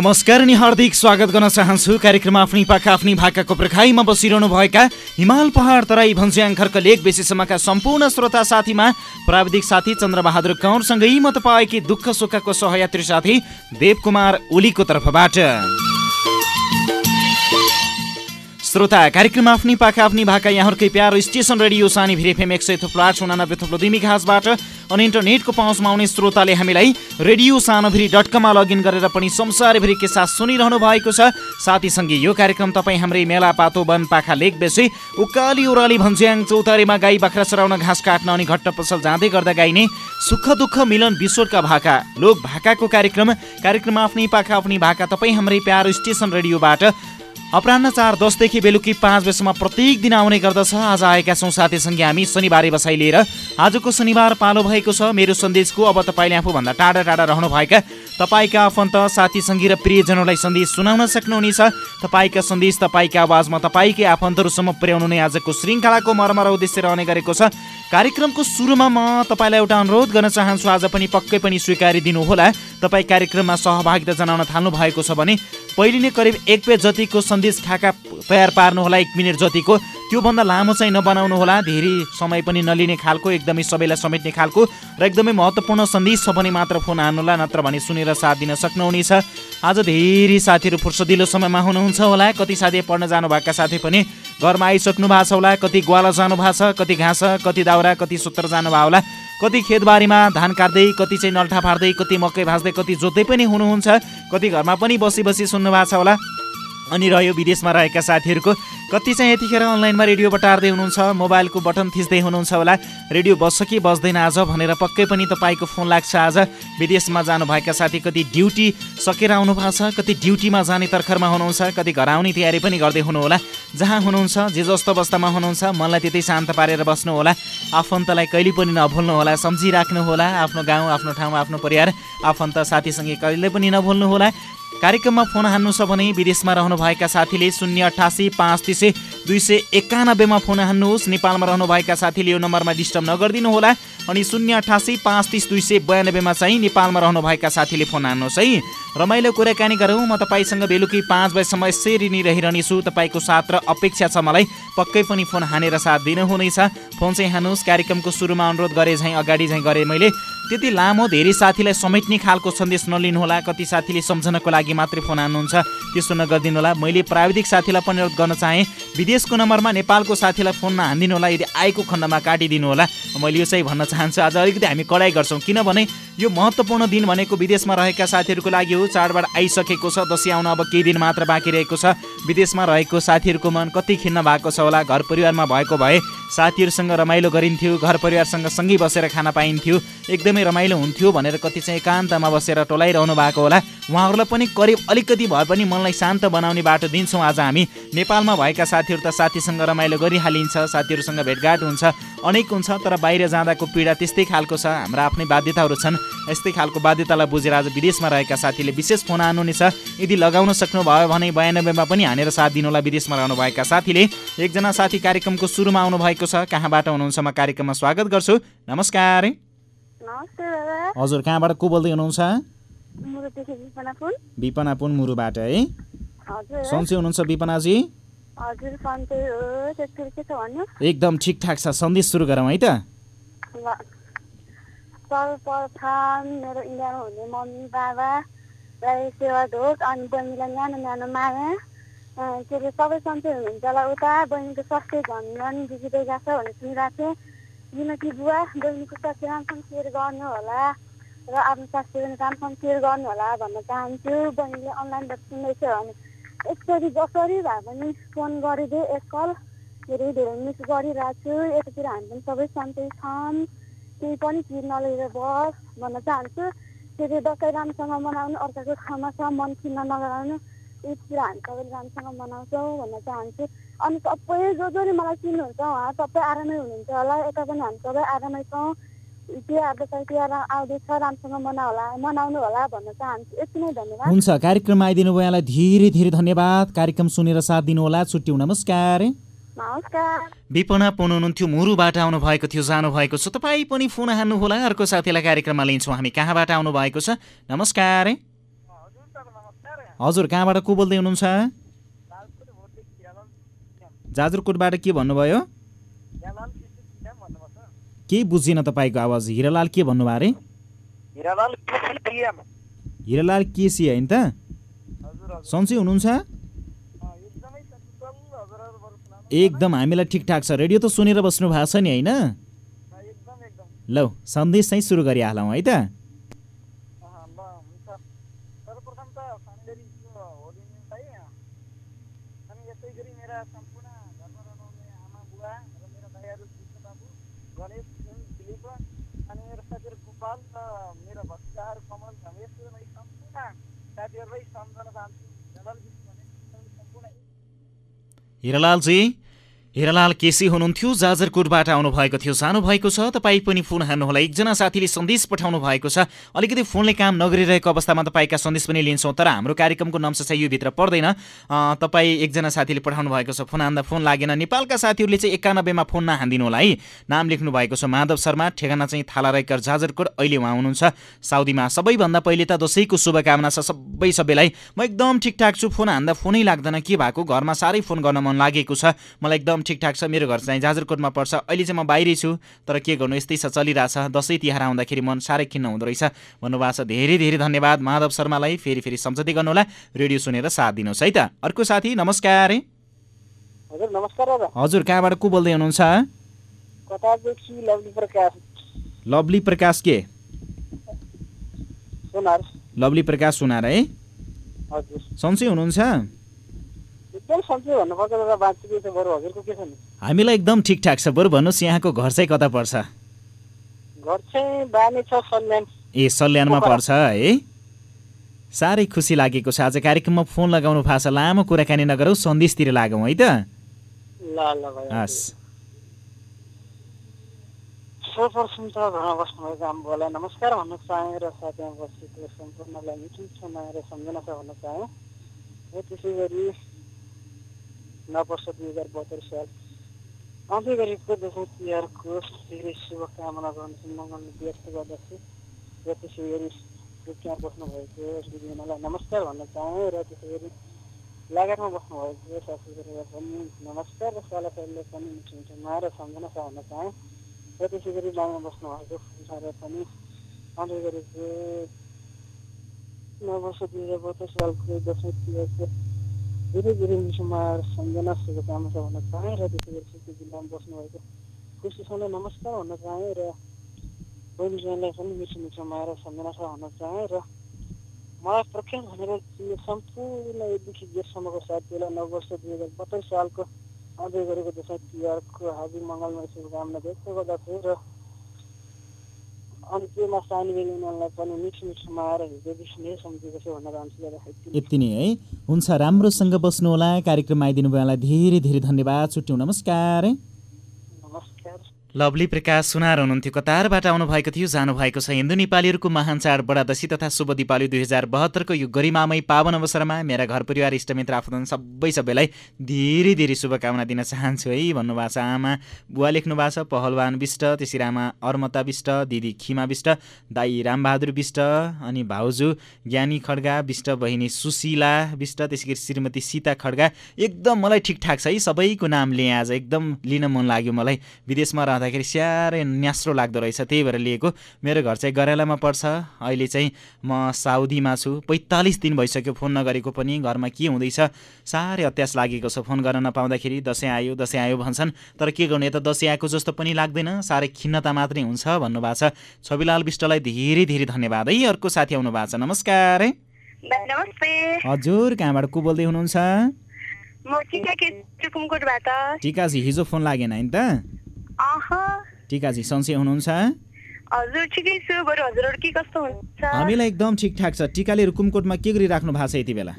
नमस्कार अनि हार्दिक स्वागत गर्न चाहन्छु। कार्यक्रम आफ्नै पाखा आफ्नै भाकाको प्रखाइमा बसिरहनु भएका हिमाल पहाड तराई भन्स्याङ खर्क लेक बेसीसम्मका सम्पूर्ण श्रोता साथीमा प्राविधिक साथी चन्द्रबहादुर कौरसँगै म तपाईँकी दुःख सुखको सहयात्री साथी देवकुमार ओलीको तर्फबाट। श्रोता कार्यक्रम आफ्नै पाखा आफ्नै भाका यहाँहरूकै प्यारो स्टेसन रेडियो सानी भिरेफेम एक सय थुप्रो आठ उनानब्बे थुप्रो दुमी घाँसबाट अनि इन्टरनेटको पहुँचमा आउने श्रोताले हामीलाई रेडियो सानोभिरी डट कममा लगइन गरेर पनि संसारभरि के साथ सुनिरहनु भएको छ। साथीसँगै यो कार्यक्रम तपाईँ हाम्रै मेला पातो वन पाखा लेक बेसी उकाली ओह्राली भन्ज्याङ चौतारीमा गाई बाख्रा चराउन घाँस काट्न अनि घट्ट पसल जाँदै गर्दा गाइने सुख दुःख मिलन विश्वका भाका लोक भाकाको कार्यक्रम कार्यक्रम आफ्नै पाखा आफ्नै भाका तपाईँ हाम्रै प्यारो स्टेसन रेडियोबाट अपरान्न चार दसदेखि बेलुकी पाँच बजीसम्म प्रत्येक दिन आउने गर्दछ। आज आएका छौँ साथीसँगै हामी शनिबारे बसाइ लिएर। आजको शनिबार पालो भएको छ। मेरो सन्देशको अब तपाईँले आफूभन्दा टाढा टाढा रहनुभएका तपाईँका आफन्त साथीसँगी र प्रियजनहरूलाई सन्देश सुनाउन सक्नुहुनेछ। तपाईँका सन्देश तपाईँका आवाजमा तपाईँकै आफन्तहरूसम्म पुर्याउनु नै आजको श्रृङ्खलाको मर्मर उद्देश्य रहने गरेको छ। कार्यक्रमको सुरुमा म तपाईँलाई एउटा अनुरोध गर्न चाहन्छु। आज पनि पक्कै पनि स्वीकारी दिनुहोला तपाईँ कार्यक्रममा सहभागिता जनाउन थाल्नु भएको छ भने पहिले नै करिब एक पेज जतिको सन्देश खाका तयार पार्नुहोला एक मिनट जतिको। त्योभन्दा लामो चाहिँ नबनाउनु होला धेरै समय पनि नलिने खालको एकदमै सबैलाई समेट्ने खालको र एकदमै महत्त्वपूर्ण सन्देश छ भने मात्र फोन हान्नुहोला नत्र भने सुनेर साथ दिन सक्नुहुनेछ। आज धेरै साथीहरू फुर्सदिलो समयमा हुनुहुन्छ होला। कति साथी पढ्न जानुभएका साथी पनि घरमा आइसक्नु भएको छ होला। कति ग्वाला जानु भएको छ कति घाँस कति दाउरा कति सुत्र जानुभयो होला। कति खेतबारीमा धान काट्दै कति चाहिँ नल्ठा फार्दै कति मकै भाँच्दै कति जोत्दै पनि हुनुहुन्छ। कति घरमा पनि बसी बसी सुन्नु भएको छ होला। अनि रह्यो विदेशमा रहेका साथीहरूको। कति चाहिँ यतिखेर अनलाइनमा रेडियो बटार्दै हुनुहुन्छ मोबाइलको बटन थिच्दै हुनुहुन्छ होला। रेडियो बस्छ कि बस्दैन आज भनेर पक्कै पनि तपाईँको फोन लाग्छ आज। विदेशमा जानुभएका साथी कति ड्युटी सकेर आउनु भएको छ कति ड्युटीमा जाने तर्खरमा हुनुहुन्छ कति घर आउने तयारी पनि गर्दै हुनुहोला जहाँ हुनुहुन्छ जे जस्तो अवस्थामा हुनुहुन्छ मनलाई त्यतै शान्त पारेर बस्नुहोला आफन्तलाई कहिले पनि नभुल्नुहोला सम्झिराख्नुहोला आफ्नो गाउँ आफ्नो ठाउँ आफ्नो परिवार आफन्त साथीसँगै कहिले पनि नभुल्नुहोला कार्यक्रममा फोन हान्नु छ भने विदेशमा रहनुभएका साथीले शून्य अठासी पाँच तिसै दुई सय एकानब्बेमा फोन हान्नुहोस्। नेपालमा रहनुभएका साथीले यो नम्बरमा डिस्टर्ब नगरिदिनु होला। अनि शून्य अठासी पाँच तिस दुई सय बयानब्बेमा चाहिँ नेपालमा रहनुभएका साथीले फोन हान्नुहोस् है। रमाइलो कुराकानी गरौँ। म तपाईँसँग बेलुकी पाँच बजीसम्म यसरी नै रहिरहनेछु। तपाईँको साथ र अपेक्षा छ मलाई। पक्कै पनि फोन हानेर साथ दिनुहुनेछ। फोन चाहिँ हान्नुहोस्। कार्यक्रमको सुरुमा अनुरोध गरे झैँ अगाडि झैँ गरेँ मैले। त्यति लामो धेरै साथीलाई समेट्ने खालको सन्देश नलिनुहोला। कति साथीले सम्झनको लागि मात्रै फोन हान्नुहुन्छ त्यस्तो नगरिदिनु होला। मैले प्राविधिक साथीलाई पनि अनुरोध गर्न चाहेँ। विदेशको नम्बरमा नेपालको साथीलाई फोन नहानिदिनु होला यदि आएको खण्डमा काटिदिनु होला। मैले यो चाहिँ भन्न चाहन्छु आज अलिकति हामी कडाइ गर्छौँ। किनभने यो महत्त्वपूर्ण दिन भनेको विदेशमा रहेका साथीहरूको लागि हो। चाडबाड आइसकेको छ दसैँ आउन अब केही दिन मात्र बाँकी रहेको छ। विदेशमा रहेको साथीहरूको मन कति खिन्न भएको छ होला घर परिवारमा भएको भए साथीहरूसँग रमाइलो गरिन्थ्यो घर परिवारसँग सँगै बसेर खान पाइन्थ्यो। एकदमै रमाइलो हुन्थ्यो भनेर कति चाहिँ एकान्तमा बसेर टोलाइरहनु भएको होला। उहाँहरूलाई पनि करिब अलिकति भए पनि मनलाई शान्त बनाउने बाटो दिन्छौँ आज हामी। नेपालमा भएका साथीहरू त साथीसँग रमाइलो गरिहालिन्छ साथीहरूसँग भेटघाट हुन्छ अनेक हुन्छ तर बाहिर जाँदाको पीडा त्यस्तै खालको छ। हाम्रा आफ्नै बाध्यताहरू छन्। यस्तै खालको बाध्यतालाई बुझेर आज विदेशमा रहेका साथीले विशेष फोन हान्नुहुनेछ यदि लगाउन सक्नुभयो भने बयानब्बेमा पनि हानेर साथ दिनुहोला विदेशमा रहनुभएका साथीले। एकजना साथी कार्यक्रमको सुरुमा आउनुभएको छ। कहाँबाट हुनुहुन्छ? म कार्यक्रममा स्वागत गर्छु। नमस्कार। हजुर कहाँबाट को बोल्दै हुनुहुन्छ? विपना पुन मुरुबाट है? सन्चै हुनुहुन्छ विपनाजी एकदम ठिकठाक छ सन्देश सुरु गरौँ है त। सर्वप्रथम मेरो इन्डियामा हुने मम्मी बाबालाई सेवा ढोक अनि बहिनीलाई न्यानो न्यानो माया। के अरे सबै सन्चै हुनुहुन्छ होला उता बहिनीको स्वास्थ्य झन् झन् बिग्रिँदै गएको छ भनेर सुनिरहेको थिएँ। किनकि बुवा बहिनीको स्वास्थ्य राम्रोसँग केयर गर्नु होला र आफ्नो पनि राम्रोसँग केयर गर्नु होला भन्न चाहन्छु बहिनीले अनलाइनबाट सुन्दैछ भने एकचोटि जसरी भए पनि फोन गरिदिए एकल धेरै धेरै मिस गरिरहेको छु यतातिर हामी पनि सबै सन्चै छौँ केही पनि चिज नलिएर बस भन्न चाहन्छु फेरि दसैँ राम्रोसँग मनाउनु अर्काको ठाउँमा छ मन खिन्न नगराउनु ईदतिर हामी सबैले राम्रोसँग मनाउँछौँ भन्न चाहन्छु। अनि सबै जो जसले मलाई चिन्नुहुन्छ उहाँ सबै आरामै हुनुहुन्छ होला। यता पनि हामी सबै आरामै छौँ। तिहार दसैँ तिहार आउँदैछ राम्रोसँग मना होला मनाउनु होला भन्न चाहन्छु। यति नै धन्यवाद। हुन्छ कार्यक्रममा आइदिनु भयो यहाँलाई धेरै धेरै धन्यवाद। कार्यक्रम सुनेर साथ दिनुहोला छुट्यौँ नमस्कार। विपना पुन हुनुहुन्थ्यो मुरुबाट आउनुभएको थियो जानुभएको छ। तपाईँ पनि फोन हान्नुहोला। अर्को साथीलाई कार्यक्रममा लिन्छौँ। हामी कहाँबाट आउनुभएको छ? नमस्कार। हजुर कहाँबाट को बोल्दै हुनुहुन्छ? जाजरकोटबाट के भन्नुभयो? केही बुझिनँ तपाईँको आवाज। हिरालाल के भन्नुभयो अरे हिरालाल केसी होइन त? सन्चै हुनुहुन्छ? एकदमै हामीलाई ठिकठाक छ। रेडियो त सुनेर बस्नु भएको छ नि होइन? लौ सन्देश चाहिँ सुरु गरिहालौँ है त? ఇరలాల్సి हिरालाल केसी हुनुहुन्थ्यो जाजरकोटबाट आउनुभएको थियो। सानो भएको छ तपाईँ पनि फोन हान्नुहोला। एकजना साथीले सन्देश पठाउनु भएको छ। अलिकति फोनले काम नगरिरहेको अवस्थामा तपाईँका सन्देश पनि लिन्छौँ तर हाम्रो कार्यक्रमको नम्स चाहिँ यो भित्र पर्दैन। तपाईँ एकजना साथीले पठाउनु भएको छ फोन हान्दा फोन लागेन। नेपालका साथीहरूले चाहिँ एकानब्बेमा फोन नहानिदिनु होला है। नाम लेख्नु भएको छ माधव शर्मा ठेगाना चाहिँ थाला राइकर जाजरकोट अहिले उहाँ हुनुहुन्छ। साउदीमा सबैभन्दा पहिले त दसैँको शुभकामना छ सबै सबैलाई। म एकदम ठिकठाक छु फोन हान्दा फोनै लाग्दैन। के भएको? घरमा साह्रै फोन गर्न मन लागेको छ। मलाई एकदम ठिकठाक छ मेरो घर चाहिँ जाजरकोटमा पर्छ। अहिले चाहिँ म बाहिरै छु तर के गर्नु यस्तै छ चलिरहेछ। दसैँ तिहार आउँदाखेरि मन साह्रै खिन्न हुँदो रहेछ। भन्नुभएको छ धेरै धेरै धन्यवाद माधव शर्मालाई। फेरि फेरि सम्झँदै गर्नुहोला। रेडियो सुनेर साथ दिनुहोस् है त। अर्को साथी नमस्कार हजुर नमस्कार हजुर कहाँबाट को बोल्दै हुनुहुन्छ? लवली प्रकाश। के? सोनार। लभली प्रकाश सुनार है। सन्चै हुनुहुन्छ? हामीलाई एकदम ठिकठाक छ। बरु भन्नुहोस् यहाँको घर चाहिँ कता पर्छ? ए सल्यानमा पर्छ है? साह्रै खुसी लागेको छ। आज कार्यक्रममा फोन लगाउनु भएको छ। लामो कुराकानी नगरौँ सन्देशतिर लागौँ है त? हस्। सर्वप्रथम त घरमा बस्नुभएको आम्बुलाई नमस्कार भन्न चाहेँ र साथीमा बसेको सम्पूर्णलाई मिठो समय र सम्झना छ भन्न चाहेँ। र त्यसै गरी नवर्ष दुई हजार बहत्तर साल आउँदै गरेको दसैँ तिहारको धेरै शुभकामना गर्छु मङ्गल व्यक्त गर्दछु र त्यसै गरी रुखमा बस्नुभएको दिदीलाई नमस्कार भन्न चाहेँ र त्यसै गरी लगायतमा बस्नुभएको साथीहरूलाई पनि नमस्कार र सालासालीलाई पनि मिठो मिठो माया र सम्झना छ भन्न चाहेँ र त्यसै गरी बाहिर बस्नुभएको फुलसार पनि आउँदै गरेको नववर्ष दुई हजार बत्तिस सालको दसैँ तिहारको धेरै धेरै मिठो माया र सम्झना शुभकामना भन्न चाहेँ र त्यसै गरी जिल्लामा बस्नुभएको खुसीसँगै नमस्कार भन्न चाहेँ र बहिनी ज्वाइँलाई पनि मिठो मिठो माया सम्झना छ भन्न चाहेँ र मलाई प्रख्यात भनेर सम्पूर्ण एकदेखि जेठसम्मको साथीहरूलाई नववर्ष दुई हजार बत्तिस सालको आउँदै गरेको दसैँ तिहारको हार्दिक मङ्गलमय शुभकामना व्यक्त गर्दछु र अन्त्यमा सानी बेलुनालाई पनि मिठो मिठो माया र हृदयदेखि नै सम्झेको छु चाहन्छु दादा यति नै। है। हुन्छ राम्रोसँग बस्नुहोला कार्यक्रममा आइदिनु भएलाई धेरै धेरै धन्यवाद। छुट्यौँ नमस्कार लभली प्रकाश सुनार हुनुहुन्थ्यो। कतारबाट आउनुभएको थियो जानुभएको छ। हिन्दू नेपालीहरूको महान चाड बडा दशी तथा शुभ दीपावली दुई हजार बहत्तरको यो गरिमामय पावन अवसरमा मेरा घर परिवार इष्टमित्र आफूजन सबै सबैलाई धेरै धेरै शुभकामना दिन चाहन्छु है भन्नुभएको छ। आमा बुवा लेख्नु भएको छ पहलवान विष्ट त्यसरी आमा अर्मता विष्ट दिदी खिमा विष्ट दाई रामबहादुर विष्ट अनि भाउजू ज्ञानी खड्गा विष्ट बहिनी सुशीला विष्ट त्यसै श्रीमती सीता खड्गा। एकदम मलाई ठिकठाक छ है सबैको नाम लिएँ आज। एकदम लिन मन लाग्यो मलाई। विदेशमा रहँदाखेरि स्याहारै न्यास्रो लाग्दो रहेछ। त्यही भएर लिएको। मेरो घर चाहिँ गरालामा पर्छ। अहिले चाहिँ म साउदीमा छु। पैँतालिस दिन भइसक्यो फोन नगरेको पनि। घरमा के हुँदैछ? साह्रै अत्यास लागेको छ फोन गर्न नपाउँदाखेरि। दसैँ आयो दसैँ आयो भन्छन्। तर के गर्नु? यता दसैँ आएको जस्तो पनि लाग्दैन। साह्रै खिन्नता मात्रै हुन्छ भन्नुभएको छ। छविलाल विष्टलाई धेरै धेरै धन्यवाद। है अर्को साथी आउनु भएको छ। नमस्कार नमस्ते। हजुर कहाँबाट को बोल्दै हुनुहुन्छ? टिकाजी हिजो फोन लागेन होइन त। टिकाजी सन्चै हुनुहुन्छ? हजुर ठिकै छु बरु हजुरहरू के कस्तो हुन्छ हामीलाई एकदम ठिकठाक छ। टिकाले रुकुमकोटमा के गरिराख्नु भएको छ यति बेला?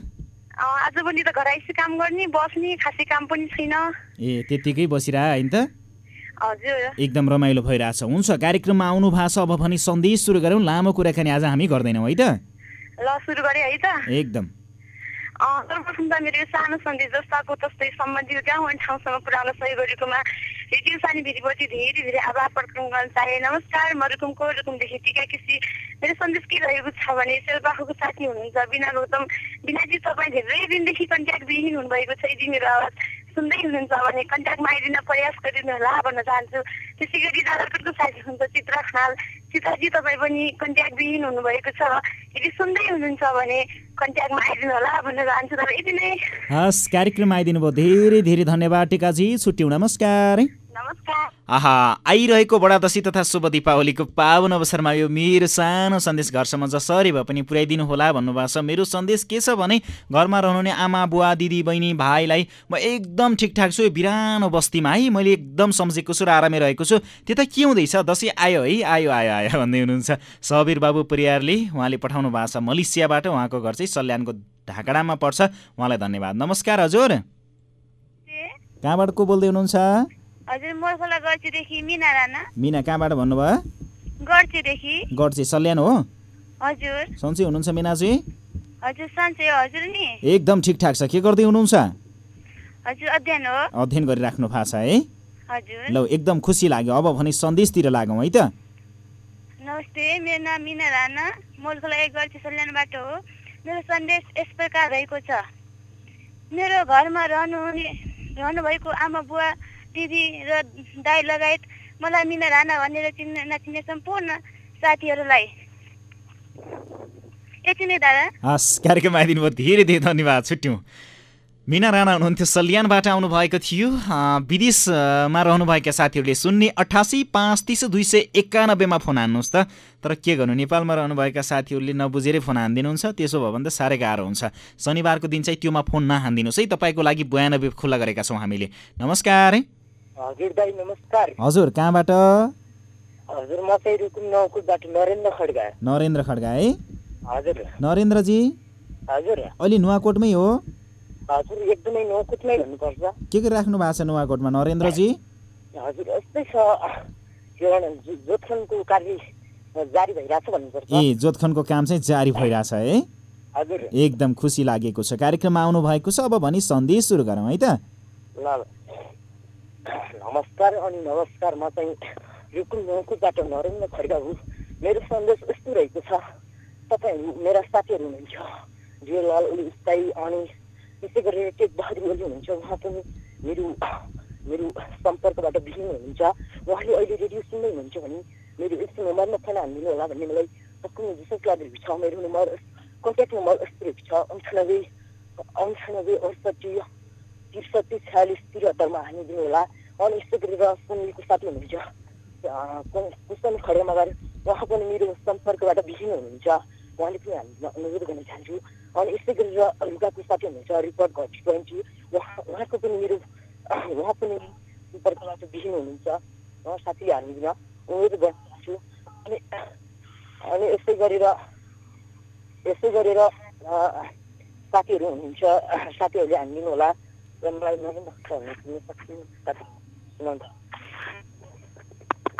आज पनि त घराइसी काम गर्ने बस्ने खासै काम पनि छैन। ए त्यत्तिकै बसिरह होइन त। हजुर। एकदम रमाइलो भइरहेछ। हुन्छ कार्यक्रममा आउनु भएको छ। अब भने सन्देश सुरु गरौँ। लामो कुराकानी आज हामी गर्दैनौँ है त? ल सुरु गरेँ है त। एकदम। सर्वप्रथम त मेरो सानो सन्देश जस्ताको तस्तै सम्बन्धित गाउँ अनि ठाउँसम्म पुर्याउन सहयोग गरेकोमा रेडियो सानी भिडीप्रति धेरै धेरै आभार प्रकट गर्न चाहे। नमस्कार म रुकुमको रुकुमदेखि टिका किसी। मेरो सन्देश के रहेको छ भने शेर्पाखोको साथी हुनुहुन्छ बिना गौतम। बिनाजी तपाईँ धेरै दिनदेखि कन्ट्याक्ट विहीन हुनुभएको छ। यदि मेरो आवाज सुन्दै हुनुहुन्छ भने कन्ट्याक्टमा आइदिन प्रयास गरिदिनु होला भन्न चाहन्छु। त्यसै गरी दादारकोटको साथी हुनुहुन्छ चित्रा खनाल चित्राजी तपाईँ पनि कन्ट्याक्ट विहीन हुनुभएको छ। यदि सुन्दै हुनुहुन्छ भने कन्ट्याक्टमा आइदिनु होला भन्न चाहन्छु तर यति नै। हस् कार्यक्रममा आइदिनु भयो। धेरै धेरै धन्यवाद टिकाजी छुट्यौँ नमस्कार नमस्कार। आहा आइरहेको बडा दशी तथा शुभ दीपावलीको पावन अवसरमा यो मेरो सानो सन्देश घरसम्म जसरी भए पनि पुर्याइदिनु होला भन्नुभएको छ। मेरो सन्देश के छ भने घरमा रहनुहुने आमा बुवा दिदी बहिनी भाइलाई म एकदम ठिकठाक छु। यो बिरानो बस्तीमा है मैले एकदम सम्झेको छु र आरामै रहेको छु। त्यता के हुँदैछ? दसैँ आयो है आयो आयो आयो भन्दै हुनुहुन्छ। सबीर बाबु परियारले उहाँले पठाउनु भएको छ मलेसियाबाट उहाँको घर चाहिँ सल्यानको ढाकडामा पर्छ। उहाँलाई धन्यवाद। नमस्कार हजुर। कहाँबाट को बोल्दै हुनुहुन्छ? मिना कहाँबाट भन्नुभयो? गर्ची सल्यान हो? हजुर। सन्चै हुनुहुन्छ मिनाजी? हजुर सन्चै हो। हजुर नि। एकदम ठिकठाक छ। के गर्दै हुनुहुन्छ? हजुर अध्ययन हो। अध्ययन गरिराख्नु भएको छ है। हजुर। ल एकदम खुसी लाग्यो। अब भने सन्देशतिर लागौँ है त। नमस्ते मेरो नाम मिना राणा। मोलखोला एक गर्ची सल्यानबाट हो। मेरो सन्देश यस प्रकार रहेको छ। मेरो घरमा रहनुहुने रहनुभएको आमा बुवा दिदी र दाई लगायत मलाई मिना राणा भनेर चिन्न नचिन्ने सम्पूर्ण साथीहरूलाई। यति नै दादा। हस् कार्यक्रममा आइदिनु भयो धेरै धेरै धन्यवाद छुट्यौँ। मिना राणा हुनुहुन्थ्यो सल्यानबाट आउनुभएको थियो। विदेशमा रहनुभएका साथीहरूले शून्य अठासी पाँच तिस दुई सय एकानब्बेमा फोन हान्नुहोस् त। तर के गर्नु नेपालमा रहनुभएका साथीहरूले नबुझेरै फोन हानिदिनुहुन्छ त्यसो भयो भने त साह्रै गाह्रो हुन्छ। शनिबारको दिन चाहिँ त्योमा फोन नहानिदिनुहोस् है तपाईँको लागि बयानब्बे खुल्ला गरेका छौँ हामीले। नमस्कार हजुर दाई नमस्कार। हजुर कहाँबाट? हजुर म चाहिँ रुकुम नौकुटबाट नरेन्द्र खड्गा। नरेन्द्र खड्गा है। हजुर। नरेन्द्रजी? हजुर। अहिले नुवाकोटमै हो। हजुर एकदमै नौकुटमै भन्नुपर्छ। के गरिराख्नु भएको छ नुवाकोटमा नरेन्द्रजी? हजुर यस्तै छ। जो- जोत्खनको कार्य जारी भइरहेछ भन्नुपर्छ। ए जोतखनको काम चाहिँ जारी भइरहेछ है? हजुर। एकदम खुसी लागेको छ। कार्यक्रममा आउनु भएको छ अब भनी सन्देश सुरु गरौँ है त। ल। नमस्कार अनि नमस्कार म चाहिँ रुकुम नौकुटबाट नरेन्द्र खड्गा हुँ। मेरो सन्देश यस्तो रहेको छ। तपाईँहरू मेरा साथीहरू हुनुहुन्छ। जियोलाल ओली स्थायी अनि त्यसै गरेर टेक बहादुर ओली हुनुहुन्छ उहाँ पनि मेरो मेरो सम्पर्कबाट विहीन हुनुहुन्छ। उहाँले अहिले रेडियो सुन्दै हुनुहुन्छ भने मेरो यस्तो नम्बरमा फोन हानिदिनु होला भन्ने मलाई पक्कै विश्वास लागेको छ मेरो नम्बर कन्ट्याक्ट नम्बर यस्तो रहेको छ अन्ठानब्बे अन्ठानब्बे अडसठी त्रिसठी छयालिस त्रिहत्तरमा हानिदिनु होला। अनि यस्तो गरेर सुनिलको साथी हुनुहुन्छ कुसन खड्गामा गएर उहाँ पनि मेरो सम्पर्कबाट विहीन हुनुहुन्छ। उहाँले पनि हामी अनुरोध गर्न चाहन्छु। अनि यस्तै गरेर लुगाको साथी हुनुहुन्छ रिपोर्ट घटी ट्वेन्टी उहाँ उहाँको पनि मेरो उहाँ पनि सम्पर्कबाट विहीन हुनुहुन्छ। उहाँ हानिदिन अनुरोध गर्न चाहन्छु अनि अनि यस्तै गरेर यस्तै गरेर साथीहरू हुनुहुन्छ साथीहरूले हानिदिनु होला। र मलाई नरेन्द्र खड्का भन्ने सुन्न सक्छु साथी सुनाउँदा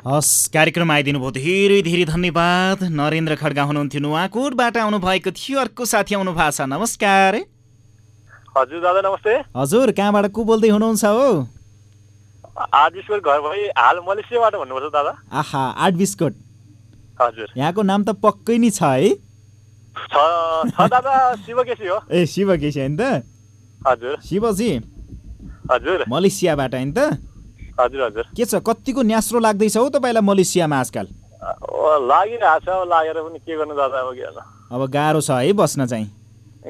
हस् कार्यक्रममा आइदिनु भयो धेरै धेरै धन्यवाद। नरेन्द्र खड्गा हुनुहुन्थ्यो नुवाकोटबाट आउनुभएको थियो। अर्को साथी आउनु भएको छ। नमस्कार। हजुर दादा नमस्ते। हजुर कहाँबाट को बोल्दै हुनुहुन्छ हो? आज स्कुल घर भई हाल मलेसियाबाट भन्नुपर्छ दादा। आहा आठ बिस्कोट। हजुर। यहाँको नाम त पक्कै नै छ है। छ दादा शिवकेशी हो। ए शिव केसी होइन त। हजुर। शिवजी। हजुर। मलेसियाबाट होइन त। हजुर हजुर। के छ कतिको न्यास्रो लाग्दैछ हौ तपाईँलाई मलेसियामा आजकल? लागिरहेको छ अब लागेर पनि के गर्नु दादा अब के अब गाह्रो छ है बस्न चाहिँ।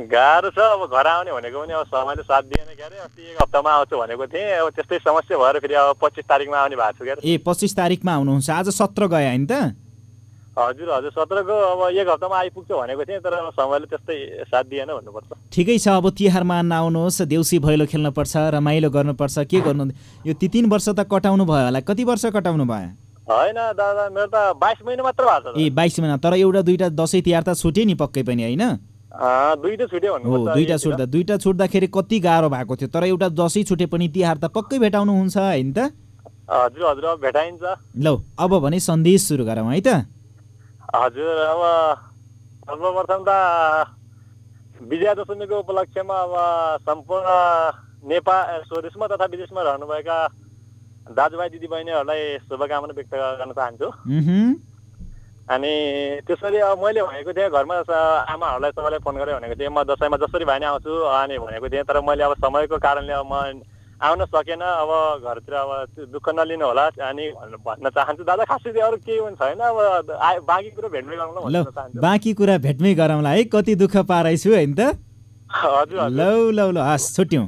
गाह्रो छ अब घर आउने भनेको पनि अब समयले साथ दिएन के अरे अस्ति एक हप्तामा आउँछु भनेको थिएँ अब त्यस्तै समस्या भएर फेरि अब पच्चिस तारिकमा आउने भएको छु के अरे ए पच्चिस तारिकमा आउनुहुन्छ आज सत्र गयो होइन त? हजुर हजुर। सत्रको अब एक हप्तामा आइपुग्छ भनेको थिएँ तर समयले त्यस्तै साथ दिएन भन्नुपर्छ। ठिकै छ अब तिहारमा नआउनुहोस् देउसी भैलो खेल्नुपर्छ रमाइलो गर्नुपर्छ। के गर्नु? यो ती तिन वर्ष त कटाउनु भयो होला। कति वर्ष कटाउनु भयो? होइन दादा मेरो त बाइस महिना मात्र भएको छ ए बाइस महिना। तर एउटा दुइटा दसैँ तिहार त छुट्यो नि पक्कै पनि होइन? यहाँतिर। छुट्दा। दुइटा छुट्दाखेरि कति गाह्रो भएको थियो। तर एउटा दसैँ छुटे पनि तिहार त पक्कै भेटाउनु हुन्छ होइन त? हजुर हजुर भेटाइन्छ। लौ अब भने सन्देश सुरु गरौँ है त? हजुर अब सर्वप्रथम त विजयादशमीको उपलक्ष्यमा अब सम्पूर्ण नेपाल स्वदेशमा तथा विदेशमा रहनुभएका दाजुभाइ दिदीबहिनीहरूलाई शुभकामना व्यक्त गर्न चाहन्छु। अनि त्यसरी अब मैले भनेको थिएँ घरमा आमाहरूलाई सबैलाई फोन गरेर भनेको थिएँ म दसैँमा जसरी भए नि आउँछु अनि भनेको थिएँ तर मैले अब समयको कारणले अब म आउन सकेन अब घरतिर अब दुःख नलिनु होला अनि भन्न चाहन्छु। दादा खासै अरू केही पनि छैन अब बाँकी कुरो भेट्दै गरौँ ल बाँकी कुरा भेटमै गरौँला है कति दुःख पाराइछु होइन त? हजुर। लौ लौ लौ हस् छुट्यौँ।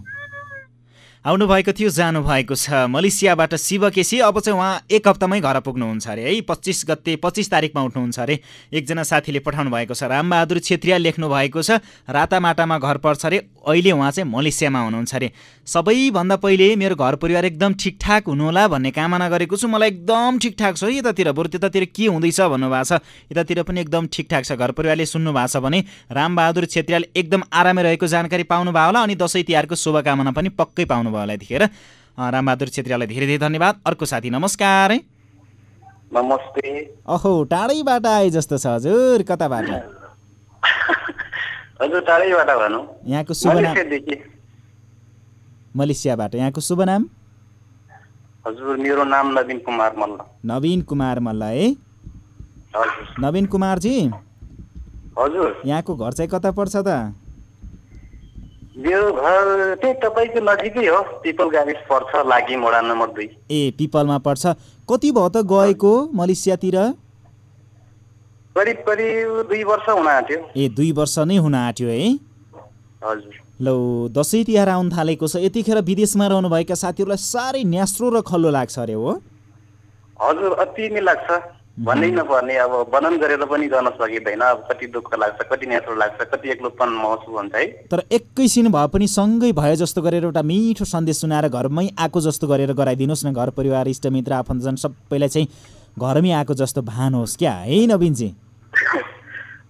आउनुभएको थियो जानुभएको छ। मलेसियाबाट शिव केसी अब चाहिँ उहाँ एक हप्तामै घर पुग्नुहुन्छ अरे। है पच्चिस गते पच्चिस तारिकमा उठ्नुहुन्छ अरे। एकजना साथीले पठाउनु भएको छ। रामबहादुर छेत्रिया लेख्नु भएको छ रातामाटामा घर पर्छ अरे। अहिले उहाँ चाहिँ मलेसियामा हुनुहुन्छ अरे। सबैभन्दा पहिले मेरो घर परिवार एकदम ठिकठाक हुनुहोला भन्ने कामना गरेको छु। मलाई एकदम ठिकठाक छ। यतातिर बरु त्यतातिर के हुँदैछ भन्नुभएको छ। यतातिर पनि एकदम ठिकठाक छ। घर परिवारले सुन्नु भएको छ भने रामबहादुर छेत्रियाले एकदम आरामै रहेको जानकारी पाउनुभयो होला अनि दसैँ तिहारको शुभकामना पनि पक्कै पाउनुभयो होला यतिखेर रामबहादुर छेत्रियालाई धेरै धेरै धन्यवाद। अर्को साथी नमस्कार नमस्ते। अहो टाढैबाट आए जस्तो छ हजुर। कताबाट? हजुर टाढैबाट भनौँ यहाँको शुभ नाम? मलेसियाबाट। यहाँको शुभ नाम? हजुर मेरो नाम नवीन कुमार मल्ल। नवीन कुमार मल्ल है। नवीन कुमारजी? हजुर। यहाँको घर चाहिँ कता पर्छ त? मेरो घर त्यही तपाईँको नजिकै हो। पिपल गाविस पर्छ लागि मोडा नम्बर दुई। ए पिपलमा पर्छ। कति भयो त गएको मलेसियातिर? करिब करिब दुई वर्ष हुन आँट्यो ए दुई वर्ष नै हुन आँट्यो है? हजुर। लौ दसैँ तिहार आउन थालेको छ। यतिखेर विदेशमा रहनुभएका साथीहरूलाई साह्रै न्यास्रो र खल्लो लाग्छ अरे हो। हजुर अति नै लाग्छ। भन्नै नपर्ने अब वर्णन गरेर पनि गर्न सकिँदैन। अब कति दुःख लाग्छ कति नेत्रो लाग्छ कति एक्लोपन महसुस हुन्छ है। तर एकैछिन भए पनि सँगै भए जस्तो गरेर एउटा मिठो सन्देश सुनाएर घरमै आएको जस्तो गरेर गराइदिनुहोस् न। घर परिवार इष्टमित्र आफन्तजन सबैलाई चाहिँ घरमै आएको जस्तो भान होस् क्या। है नवीनजी?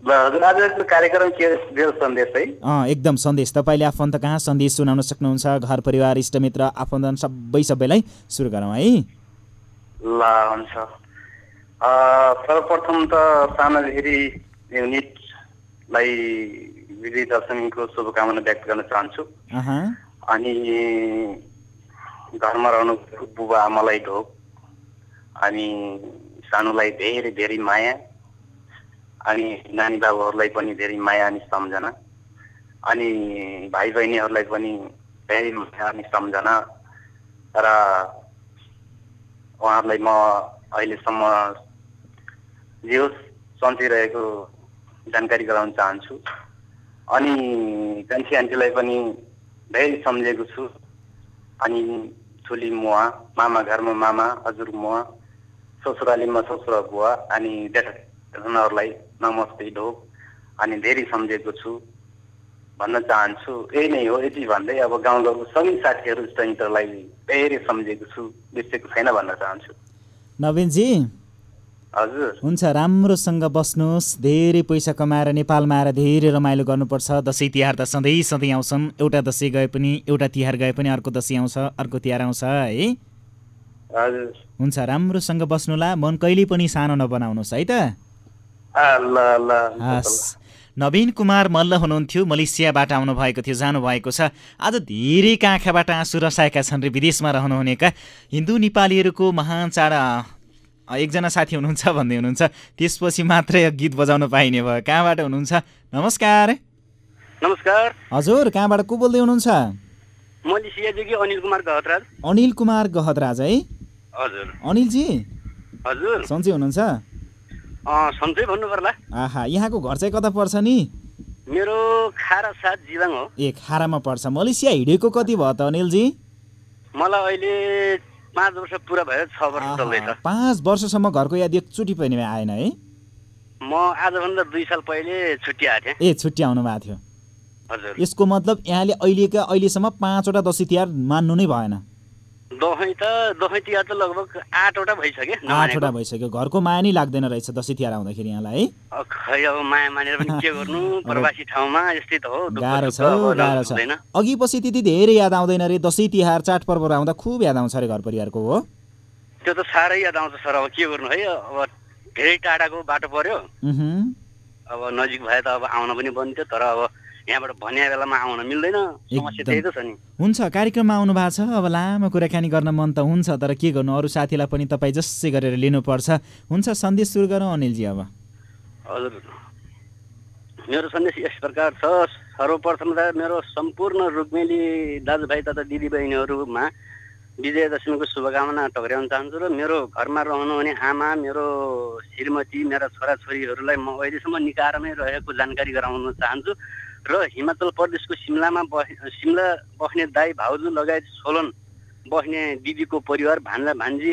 ल हजुर आजको कार्यक्रम के सन्देश है? एकदम सन्देश। तपाईँले आफन्त कहाँ सन्देश सुनाउन सक्नुहुन्छ? घर परिवार इष्टमित्र आफन्तजन सबै सबैलाई सुरु गरौँ है। ल हुन्छ। सर्वप्रथम त सानोदेखि युनिटलाई विजय दशमीको शुभकामना व्यक्त गर्न चाहन्छु। अनि घरमा रहनु बुबा आमालाई ढोक अनि सानोलाई धेरै धेरै माया अनि नानी बाबुहरूलाई पनि धेरै माया अनि सम्झना अनि भाइ बहिनीहरूलाई पनि धेरै माया अनि सम्झना र उहाँहरूलाई म अहिलेसम्म जे होस् सन्चिरहेको जानकारी गराउन चाहन्छु। अनि कान्छी आन्टीलाई पनि धेरै सम्झेको छु। अनि ठुली मुवा मामा घरमा मामा हजुर मुवा ससुरालीमा ससुरा बुवा अनि जेठाहरूलाई नमस्ते ढोक अनि धेरै सम्झेको छु। भन्न चाहन्छु यही नै हो यति भन्दै अब गाउँघरको सबै साथीहरू इष्टमित्रलाई धेरै सम्झेको छु बिर्सेको छैन भन्न चाहन्छु। नवीनजी हुन्छ राम्रोसँग बस्नुहोस्। धेरै पैसा कमाएर नेपालमा आएर धेरै रमाइलो गर्नुपर्छ। दसैँ तिहार त सधैँ सधैँ आउँछन्। एउटा दसैँ गए पनि एउटा तिहार गए पनि अर्को दसैँ आउँछ अर्को तिहार आउँछ है? हुन्छ राम्रोसँग बस्नुहोला। मन कहिले पनि सानो नबनाउनुहोस् है त? हस्। नवीन कुमार मल्ल हुनुहुन्थ्यो मलेसियाबाट आउनुभएको थियो जानुभएको छ। आज धेरै काँखाबाट आँसु रसाएका छन् रे विदेशमा रहनुहुनेका हिन्दू नेपालीहरूको महान चाड। एकजना साथी हुनुहुन्छ भन्दै हुनुहुन्छ। त्यसपछि मात्रै गीत बजाउन पाइने भयो। कहाँबाट हुनुहुन्छ? नमस्कार। नमस्कार। हजुर कहाँबाट को बोल्दै हुनुहुन्छ? अनिल कुमार गहतराज। अनिल कुमार गहतराज है? हजुर। अनिलजी? हजुर। सन्चै हुनुहुन्छ? सन्चै भन्नु पर्ला आहा यहाँको घर चाहिँ कता पर्छ नि? मेरो खारा साथ जिवाङ हो। ए खारामा पर्छ। मलेसिया हिँडेको कति भयो त अनिलजी? मलाई अहिले पाँच वर्ष पुरा भयो छ वर्ष चल्दैछ पाँच वर्षसम्म घरको याद एकचोटि पनि आएन है। म आजभन्दा दुई साल पहिले छुट्टी आएको थिएँ। ए छुट्टी आउनु भएको थियो। हजुर। यसको मतलब यहाँले अहिलेका अहिलेसम्म पाँचवटा दसैँ तिहार मान्नु नै भएन। दसैँ त दसैँ तिहार त लगभग आठवटा भइसक्यो। आठवटा। भइसक्यो। घरको माया नै लाग्दैन रहेछ दसैँ तिहार आउँदाखेरि यहाँलाई है? अ, खै अब माया मानेर पनि के गर्नु? प्रवासी ठाउँमा यस्तै त हो गाह्रो छ गाह्रो छ। अघि पछि त्यति धेरै याद आउँदैन रे। दसैँ तिहार चाडपर्वहरू आउँदा खुब याद आउँछ अरे घर परिवारको हो? त्यो त साह्रै याद आउँछ सर। अब के गर्नु है? अब धेरै टाढाको बाटो पर्यो। अब नजिक भए त अब आउन पनि बन्थ्यो तर अब यहाँबाट भन्या बेलामा आउन मिल्दैन। समस्या त्यही त छ नि। हुन्छ कार्यक्रममा आउनु भएको छ। अब लामो कुराकानी गर्न मन त हुन्छ तर के गर्नु? अरू साथीलाई पनि तपाईँ जसै गरेर लिनुपर्छ। हुन्छ सन्देश सुरु गरौँ अनिलजी अब। हजुर। मेरो सन्देश यस प्रकार छ। सर्वप्रथम त मेरो सम्पूर्ण रुक्मेली दाजुभाइ तथा दिदीबहिनीहरूमा विजयादशमीको शुभकामना टक्राउन चाहन्छु र मेरो घरमा रहनुहुने आमा मेरो श्रीमती मेरा छोराछोरीहरूलाई म अहिलेसम्म निकायमै रहेको जानकारी गराउन चाहन्छु। र हिमाचल प्रदेशको सिमलामा बस सिमला बस्ने दाई भाउजू लगायत सोलन बस्ने दिदीको परिवार भान्जा भान्जी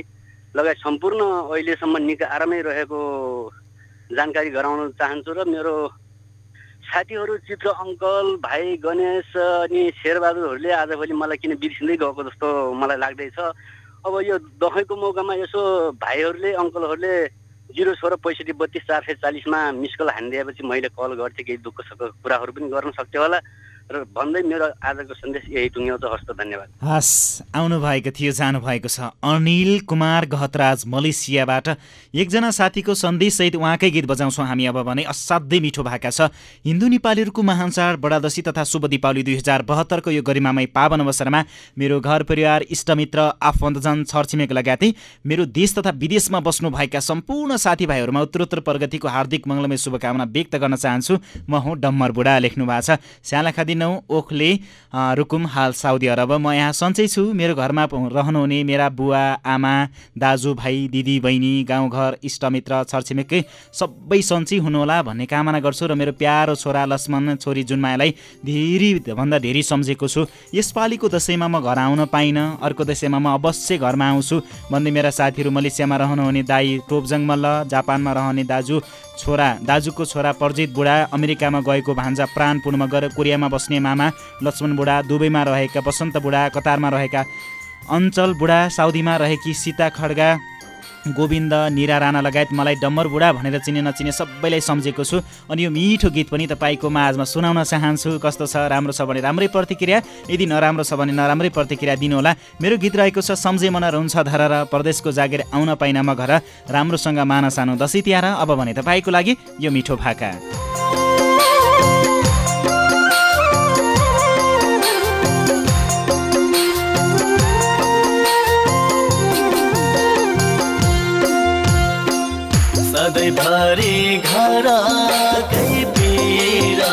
लगायत सम्पूर्ण अहिलेसम्म निकायमै रहेको जानकारी गराउन चाहन्छु र मेरो साथीहरू चित्र अङ्कल भाइ गणेश अनि शेरबहादुरहरूले आजभोलि मलाई किन बिर्सिँदै गएको जस्तो मलाई लाग्दैछ। अब यो दसैँको मौकामा यसो भाइहरूले अङ्कलहरूले जिरो छ र पैँसठी बत्तिस चार सय चालिसमा मिस कल हानिदिएपछि मैले कल गर्थेँ केही दुःख सुख कुराहरू पनि गर्न सक्थेँ होला। र भन्दै मेरो आजको सन्देश यही टुङ्ग्याउँछ। हस्त धन्यवाद। हस् आउनुभएको थियो जानुभएको छ। अनिल कुमार गहतराज मलेसियाबाट एकजना साथीको सन्देशसहित उहाँकै गीत बजाउँछौँ हामी अब भने। असाध्यै मिठो भएका छ। हिन्दू नेपालीहरूको महान चाड बडादशी तथा शुभ दीपावली दुई हजार बहत्तरको यो गरिमामय पावन अवसरमा मेरो घर परिवार इष्टमित्र आफन्तजन छरछिमेक लगायतै मेरो देश तथा विदेशमा बस्नुभएका सम्पूर्ण साथीभाइहरूमा उत्तरोत्तर प्रगतिको हार्दिक मङ्गलमय शुभकामना व्यक्त गर्न चाहन्छु। म हुँ डम्मर बुढा लेख्नु भएको छ। स्यालाखादी नौ ओखले रुकुम हाल साउदी अरब। म यहाँ सन्चै छु। मेरो घरमा रहनुहुने मेरा बुवा आमा दाजु भाइ दिदी बहिनी गाउँघर इष्टमित्र छरछिमेकै सबै सन्चै हुनुहोला भन्ने कामना गर्छु र मेरो प्यारो छोरा लक्ष्मण छोरी जुनमायालाई धेरै भन्दा धेरै सम्झेको छु। यसपालिको दसैँमा म घर आउन पाइनँ अर्को दसैँमा म अवश्य घरमा आउँछु भन्दै मेरा साथीहरू मलेसियामा रहनुहुने दाई टोपजङ मल्ल जापानमा रहने दाजु छोरा दाजुको छोरा प्रजित बुढा अमेरिकामा गएको भान्जा प्राण पूर्णमगर कोरियामा बस्ने मामा लक्ष्मण बुढा दुबईमा रहेका बसन्त बुढा कतारमा रहेका अञ्चल बुढा साउदीमा रहेकी सीता खड्गा गोविन्द निरा राणा लगायत मलाई डम्बर बुढा भनेर चिने नचिने सबैलाई सम्झेको छु अनि यो मिठो गीत पनि तपाईँको माझमा सुनाउन चाहन्छु। कस्तो छ? राम्रो छ भने राम्रै प्रतिक्रिया यदि नराम्रो छ भने नराम्रै प्रतिक्रिया दिनुहोला। मेरो गीत रहेको छ सम्झे मन रुन्छ धर र परदेशको जागिर आउन पाइन म घर। राम्रोसँग मान सानो दसैँ तिहार अब भने तपाईँको लागि यो मिठो भाका। सधैँभरि घरकै पीडा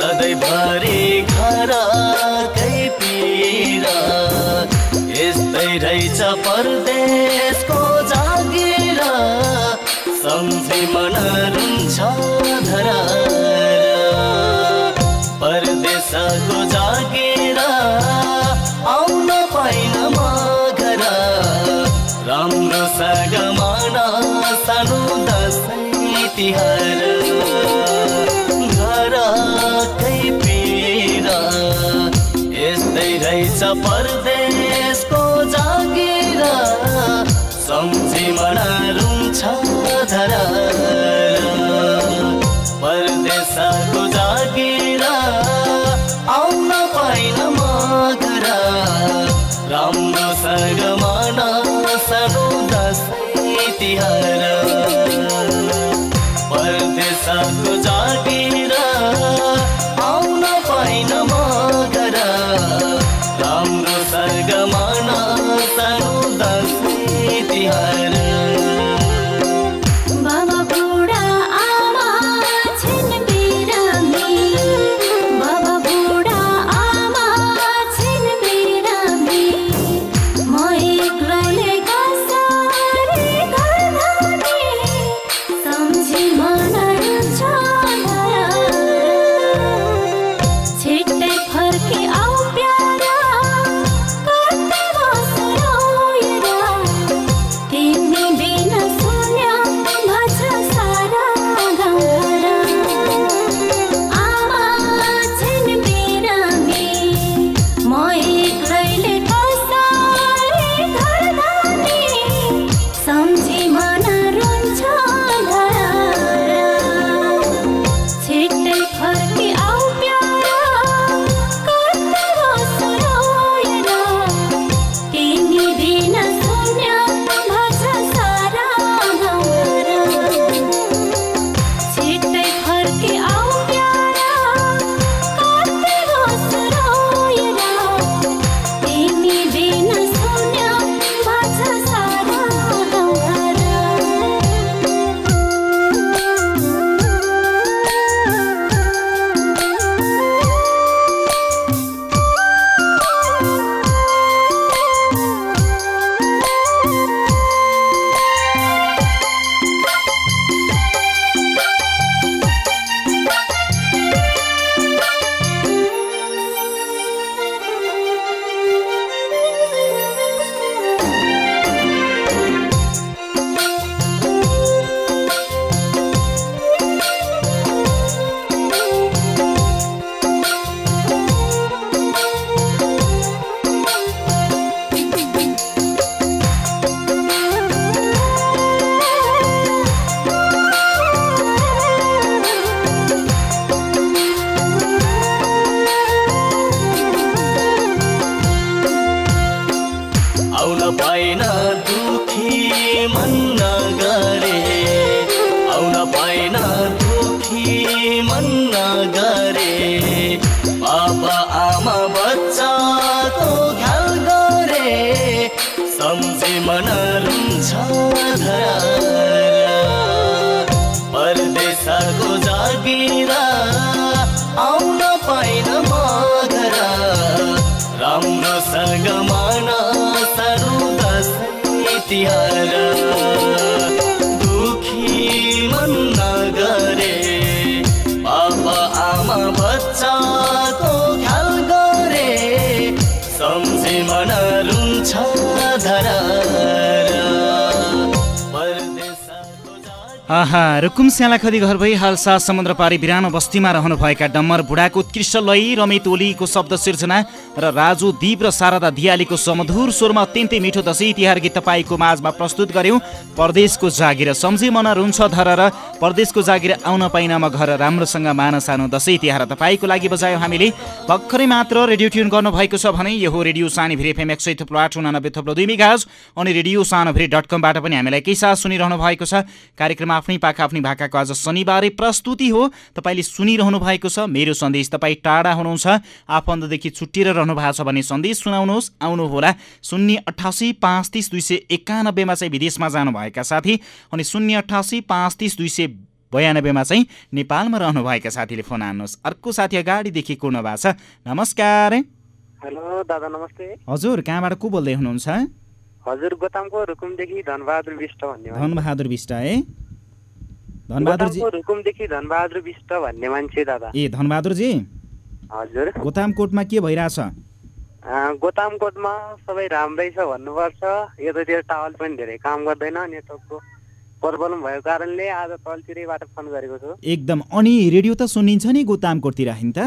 सधैँभरि घरकै पीडा यस्तै रहेछ परदेशको रहेछ आहा रुकुम स्याला खदी घर भई हालसा समुद्र पारी बिरानो बस्तीमा रहनुभएका डम्मर बुढाको उत्कृष्ट लय रमित ओलीको शब्द सिर्जना र राजु दीप र शारदा दियालीको समधुर स्वरमा अत्यन्तै मिठो दशैँ तिहार गीत तपाईँको माझमा प्रस्तुत गर्यौँ। परदेशको जागिर सम्झे मन रुन्छ धर र परदेशको जागिर आउन पाइन म घर राम्रोसँग मान सानो दशैँ तिहार तपाईँको लागि बजायौँ हामीले। भर्खरै मात्र रेडियो ट्युन गर्नुभएको छ भने यो रेडियो सानी भिरी एफएम एक सय थुप्रो आठ उनानब्बे थुप्रो दुई मेगाज। अनि रेडियो सानो भिरी डट कमबाट पनि हामीलाई केही साथ सुनिरहनु भएको छ। कार्यक्रम आफ्नै पाखा आफ्नै भाकाको आज शनिबारे प्रस्तुति हो। तपाईँले सुनिरहनु भएको छ मेरो सन्देश तपाईँ टाढा हुनुहुन्छ। आफन्तदेखि छुट्टिएर रहनु भएको छ भने सन्देश सुनाउनुहोस् आउनुहोला। शून्य अठासी पाँच तिस दुई सय एकानब्बेमा चाहिँ विदेशमा जानुभएका साथी अनि शून्य अठासी पाँच तिस दुई सय बयानब्बेमा चाहिँ नेपालमा रहनुभएका साथीले फोन हान्नुहोस्। अर्को साथी अगाडिदेखि कुर्नु भएको छ? नमस्कार। हेलो दादा नमस्ते। हजुर कहाँबाट को बोल्दै हुनुहुन्छ? हजुर गोतामको रुकुमदेखि धनबहादुर विष्ट। धनबहादुर विष्ट है? धनबहादुरजी गोतामको रुकुमदेखि धनबहादुर विष्ट भन्ने मान्छे दादा। ए धनबहादुरजी हजुर। गोतामकोटमा के भइरहेछ? गोतामकोटमा सबै राम्रै छ भन्नुपर्छ। यतातिर टावल पनि धेरै काम गर्दैन नेटवर्कको प्रब्लम भएको कारणले आज तलतिरैबाट फोन गरेको छु। एकदम अनि रेडियो त सुनिन्छ नि गोतामकोटतिर होइन त?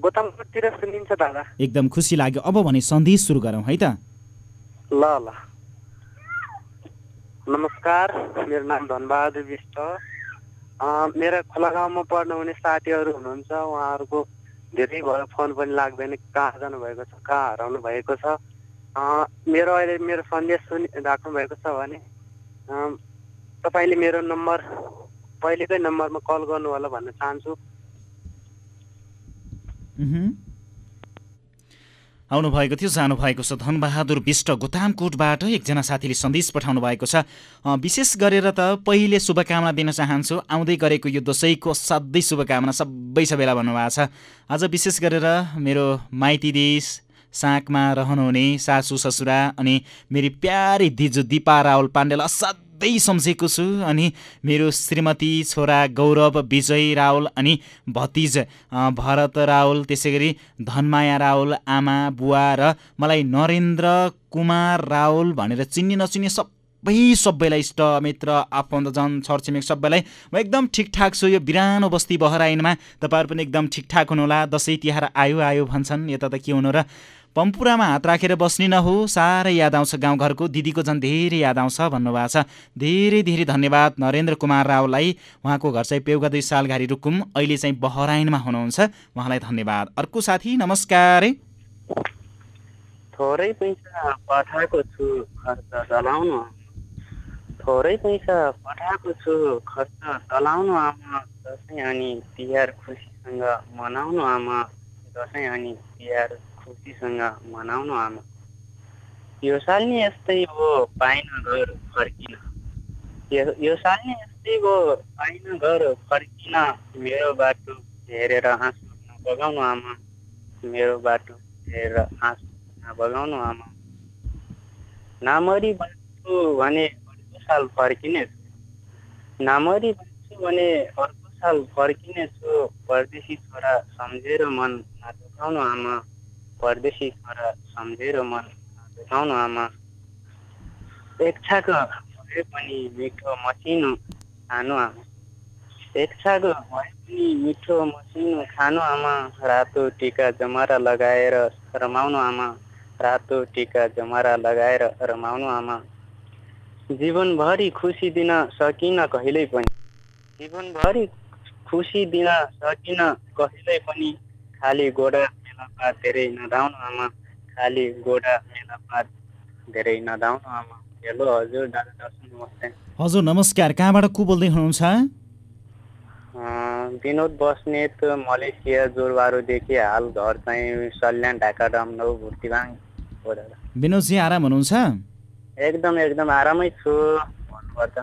गोतामकोटतिर सुनिन्छ दादा। एकदम खुसी लाग्यो। अब भने सन्देश सुरु गरौँ है त? ल ल। नमस्कार मेरो नाम धनबहादुर विष्ट। मेरा खोला गाउँमा पढ्नुहुने साथीहरू हुनुहुन्छ उहाँहरूको धेरै भयो फोन पनि लाग्दैन कहाँ जानुभएको छ कहाँ हराउनु भएको छ। मेरो अहिले मेरो सन्देश सुनि राख्नु भएको छ भने तपाईँले मेरो नम्बर पहिलेकै नम्बरमा कल गर्नु होला भन्न चाहन्छु। आउनुभएको थियो जानुभएको छ। धनबहादुर विष्ट गोतामकोटबाट एकजना साथीले सन्देश पठाउनु भएको छ। विशेष गरेर त पहिले शुभकामना दिन चाहन्छु। आउँदै गरेको यो दसैँको असाध्यै शुभकामना सबै सबैलाई भन्नुभएको छ। आज विशेष गरेर मेरो माइती देश साँकमा रहनुहुने सासु ससुरा अनि मेरी प्यारी दिजु दिपा रावल पाण्डेलाई असाध्यै सम्झेको छु। अनि मेरो श्रीमती छोरा गौरव विजय रावल अनि भतिज भरत रावल त्यसै गरी धनमाया रावल आमा बुवा र मलाई नरेन्द्र कुमार रावल भनेर चिन्ने नचिन्ने सबै सबैलाई इष्ट मित्र आफन्तजन छरछिमेक सबैलाई म एकदम ठिकठाक छु। यो बिरानो बस्ती बहराइनमा तपाईँहरू पनि एकदम ठिकठाक हुनुहोला। दसैँ तिहार आयो आयो भन्छन्। यता त के हुनु र पम्पुरामा हात राखेर बस्ने नहो साह्रै याद आउँछ गाउँघरको। दिदीको झन् धेरै याद आउँछ भन्नुभएको छ। धेरै धेरै धन्यवाद नरेन्द्र कुमार रावलाई। उहाँको घर चाहिँ पेउगा दुई सालघारी रुकुम। अहिले चाहिँ बहराइनमा हुनुहुन्छ। उहाँलाई धन्यवाद। अर्को साथी नमस्कार। थोरै पैसा पठाएको छु खर्च चलाउनु। थोरै पैसा पठाएको छु खर्च चलाउनु आमा दसैँ अनि तिहार खुसीसँग मनाउनु आमा दसैँ अनि तिहार खुसीसँग मनाउनु आमा। यो साल नि यस्तै हो पाइन घर फर्किन। यो साल नि यस्तै हो पाइन घर फर्किन। मेरो बाटो हेरेर आँसु नबगाउनु आमा। मेरो बाटो हेरेर आँसु नबगाउनु आमा। नामरी बन्छु भने अर्को साल फर्किने छु नामरी बन्छु भने अर्को साल फर्किने छु परदेशी छोरा सम्झेर मन नदुखाउनु आमा। परदेशी छोरा सम्झेर मन नदुखाउनु आमा। भए पनि मिठो मसिनो खानु आमा। मिठो मसिनो खानु आमा। रातो टिका जमरा लगाएर रमाउनु आमा। रातो टिका जमरा लगाएर रमाउनु आमा। जीवनभरि खुसी दिन सकिन कहिल्यै पनि। जीवनभरि खुसी दिन सकिन कहिल्यै पनि खाली गोडा मेलापात धेरै नधाउनु आमा। खाली गोडा मेलापात धेरै नधाउनु आमा। हेलो हजुर दादा दर्शन नमस्ते। हजुर नमस्कार। कहाँबाट को बोल्दै हुनुहुन्छ? विनोद बस्नेत मलेसिया जोरबारोदेखि हाल घर चाहिँ सल्यान ढाका डमनौ भुर्तिबाङ हो दादा विनोदजी आराम हुनुहुन्छ? एकदम एकदम आरामै छु भन्नुपर्छ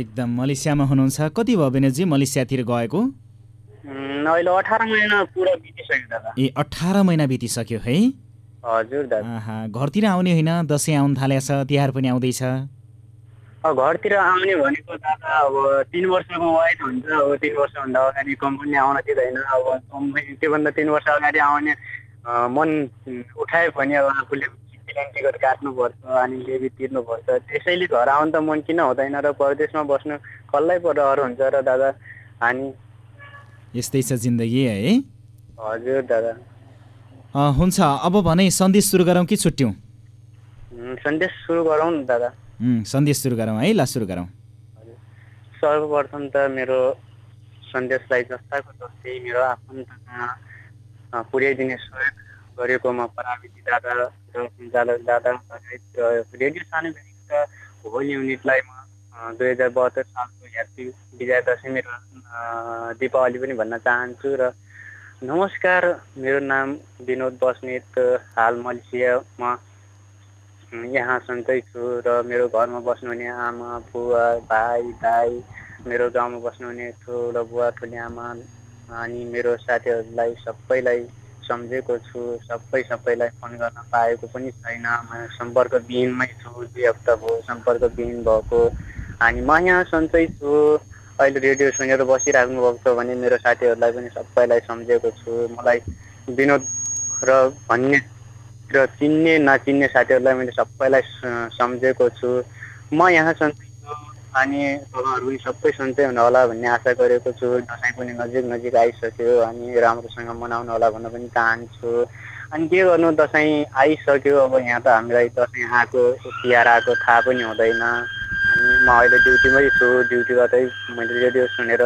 एकदम मलेसियामा हुनुहुन्छ। कति भयो विनोदजी मलेसियातिर गएको? अहिले अठार महिना पुरा बितिसक्यो दादा। ए अठार महिना बितिसक्यो है? हजुर दादा। घरतिर आउने होइन दसैँ आउनु थालेछ तिहार पनि आउँदैछ। घरतिर आउने भनेको दादा अब तिन वर्षको वाइट हुन्छ अब तिन वर्षभन्दा अगाडि कम्पनी आउन दिँदैन अब त्योभन्दा तिन वर्ष अगाडि आउने मन उठायो भने अब आफूले प्लेन टिकट काट्नुपर्छ अनि लेबी तिर्नुपर्छ। त्यसैले घर आउनु त मन किन हुँदैन र परदेशमा बस्नु कसलाई पर रहर हुन्छ र दादा? अनि यस्तै छ जिन्दगी है? हजुर दादा। हुन्छ। अब भने सन्देश सुरु गरौँ कि छुट्यौँ? सन्देश सुरु गरौँ न दादा। सन्देश सुरु गरौँ है ल सुरु गरौँ। सर्वप्रथम त मेरो सन्देशलाई जस्ताको जस्तै मेरो आफन्तमा पुर्याइदिने सहयोग गरेकोमा पराविधि दादा र सञ्चालक दादा लगायत रेडियो सानोभेरीका होल युनिटलाई म दुई हजार बहत्तर सालको ह्याप्पी विजया दशमी र दीपावली पनि भन्न चाहन्छु र नमस्कार मेरो नाम विनोद बस्नेत हाल मलेसियामा यहाँ सन्चै छु र मेरो घरमा बस्नुहुने आमा बुवा भाइ दाई मेरो गाउँमा बस्नुहुने ठुलो बुवा ठुली आमा अनि मेरो साथीहरूलाई सबैलाई सम्झेको छु सबै सबैलाई फोन गर्न पाएको पनि छैन। म सम्पर्कविहीनमै छु दुई हप्ता भयो सम्पर्कविहीन भएको। अनि म यहाँ सन्चै छु। अहिले रेडियो सुनेर बसिराख्नु भएको छ भने मेरो साथीहरूलाई पनि सबैलाई सम्झेको छु। मलाई विनोद र भन्ने र चिन्ने नचिन्ने साथीहरूलाई मैले सबैलाई सम्झेको छु। म यहाँ सन्चै छु अनि तपाईँहरू पनि सबै सन्चै हुनु होला भन्ने आशा गरेको छु। दसैँ पनि नजिक नजिक आइसक्यो अनि राम्रोसँग मनाउनु होला भन्न पनि चाहन्छु। अनि के गर्नु दसैँ आइसक्यो अब यहाँ त हामीलाई दसैँ आएको तिहार आएको थाहा पनि हुँदैन। म अहिले ड्युटीमै छु। ड्युटीबाटै मैले रेडियो सुनेर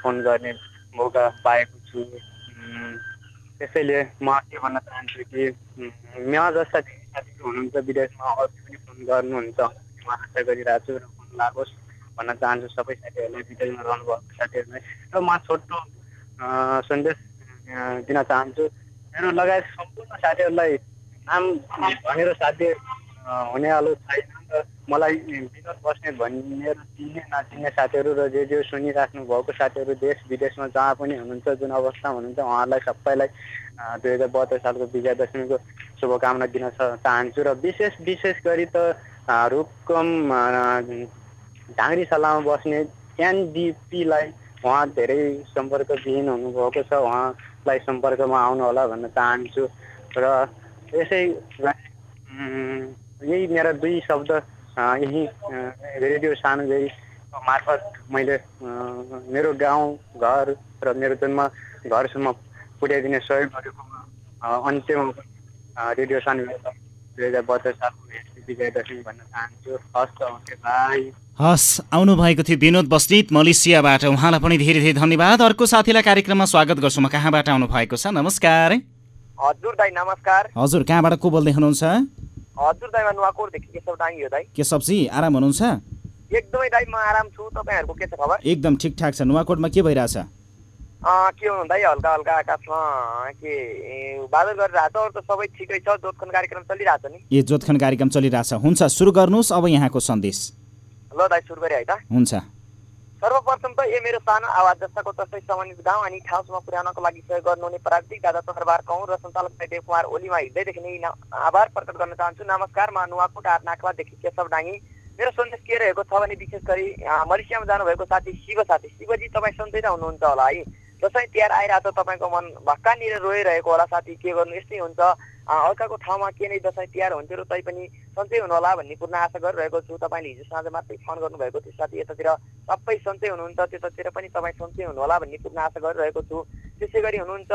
फोन गर्ने मौका पाएको छु। त्यसैले म के भन्न चाहन्छु कि म जस्ता साथीहरू हुनुहुन्छ विदेशमा अरू पनि फोन गर्नुहुन्छ। म आशा गरिरहेको छु र फोन लागोस् भन्न चाहन्छु सबै साथीहरूलाई विदेशमा रहनुभएको साथीहरूलाई। र म छोटो सन्देश दिन चाहन्छु। मेरो लगायत सम्पूर्ण साथीहरूलाई नाम भनेर साथी हुनेवालो छैन र मलाई विनोद बस्नेत भन्ने र चिन्ने नचिन्ने साथीहरू र रेडियो सुनिराख्नु भएको साथीहरू देश विदेशमा जहाँ पनि हुनुहुन्छ जुन अवस्थामा हुनुहुन्छ उहाँहरूलाई सबैलाई दुई हजार बहत्तर सालको विजया दशमीको शुभकामना दिन चाहन्छु र विशेष विशेष गरी त रुकुम सल्लाहमा बस्ने एनडिपीलाई उहाँ धेरै सम्पर्कविहीन हुनुभएको छ उहाँलाई सम्पर्कमा आउनु होला भन्न चाहन्छु र यसै यही मेरा दुई शब्द यही रेडियो सानोदेवी मार्फत मैले मेरो गाउँ घर र मेरो जन्म घरसम्म पुर्याइदिने सहयोग गरेकोमा अ, अन्त्यमा रेडियो सानोदेवी दुई हजार बहत्तर सालको ह्याप्पी विजय दशमी भन्न चाहन्छु। हस् त ओके बाई। हस् आउनुभएको थियो विनोद बस्नेत मलेसियाबाट। उहाँलाई पनि धेरै धेरै धन्यवाद। अर्को साथीलाई कार्यक्रममा स्वागत गर्छु। म कहाँबाट आउनुभएको छ? नमस्कार। हजुर दाई नमस्कार। हजुर कहाँबाट को बोल्दै हुनुहुन्छ? हजुर दाईमा नुवाकोटदेखि केशव डाङ्गी हो दाई। के सब्जी आराम हुनुहुन्छ? एकदमै दाई म आराम छु। तपाईँहरूको के छ खबर? एकदम ठिकठाक छ। नुवाकोटमा के भइरहेछ? के हुनु दाई हल्का हल्का आकाशमा के बादल गरिरहेछ अरू त सबै ठिकै छ। जोतखन कार्यक्रम चलिरहेछ नि। ए जोतखन कार्यक्रम चलिरहेछ। हुन्छ सुरु गर्नुहोस्। अब यहाँको सन्देश। ल दाई सुरु गरेँ है त। हुन्छ। सर्वप्रथम त ए मेरो सानो आवाज जस्ताको तस्तै सम्बन्धित गाउँ अनि ठाउँसम्म पुर्याउनको लागि सहयोग गर्नुहुने प्राविधिक दादा तखरबार कौँ र सञ्चालक देव कुमार ओलीमा हृदयदेखि नै आभार प्रकट गर्न चाहन्छु। नमस्कार म नुवाकोट नाकवादेखि केशव डाङ्गी मेरो सन्देश के रहेको छ भने विशेष गरी मलेसियामा जानुभएको साथी शिव साथी। शिवजी तपाईँ सन्चै नै हुनुहुन्छ होला है। दसैँ तिहार आइरहेको छ तपाईँको मन भक्कानिर रोइरहेको होला साथी। के गर्नु यस्तै हुन्छ। अर्काको ठाउँमा के नै दसैँ तिहार हुन्थ्यो र तैपनि सन्चै हुनु होला भन्ने पूर्ण आशा गरिरहेको छु। तपाईँले हिजो साँझ मात्रै फोन गर्नुभएको थियो साथी यतातिर सबै सन्चै हुनुहुन्छ त्यतातिर पनि तपाईँ सन्चै हुनु होला भन्ने पूर्ण आशा गरिरहेको छु। त्यसै गरी हुनुहुन्छ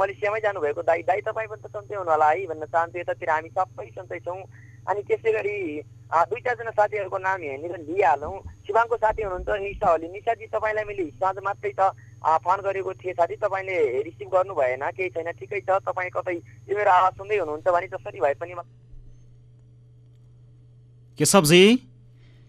मलेसियामै जानुभएको दाई। दाई तपाईँ पनि त सन्चै हुनु होला है भन्न चाहन्छु यतातिर हामी सबै सन्चै छौँ। अनि त्यसै गरी दुई चारजना साथीहरूको नाम यहाँनिर लिइहालौँ। शिवाङको साथी हुनुहुन्छ निशा ओली निशाजी तपाईँलाई मैले हिजो साँझ मात्रै त फोन गरेको थिएँ। साथी तपाईँले रिसिभ गर्नु भएन केही छैन ठिकै छ। तपाईँ कतै यो मेरो आवाज सुन्दै हुनुहुन्छ भने जसरी भए पनि केशवजी?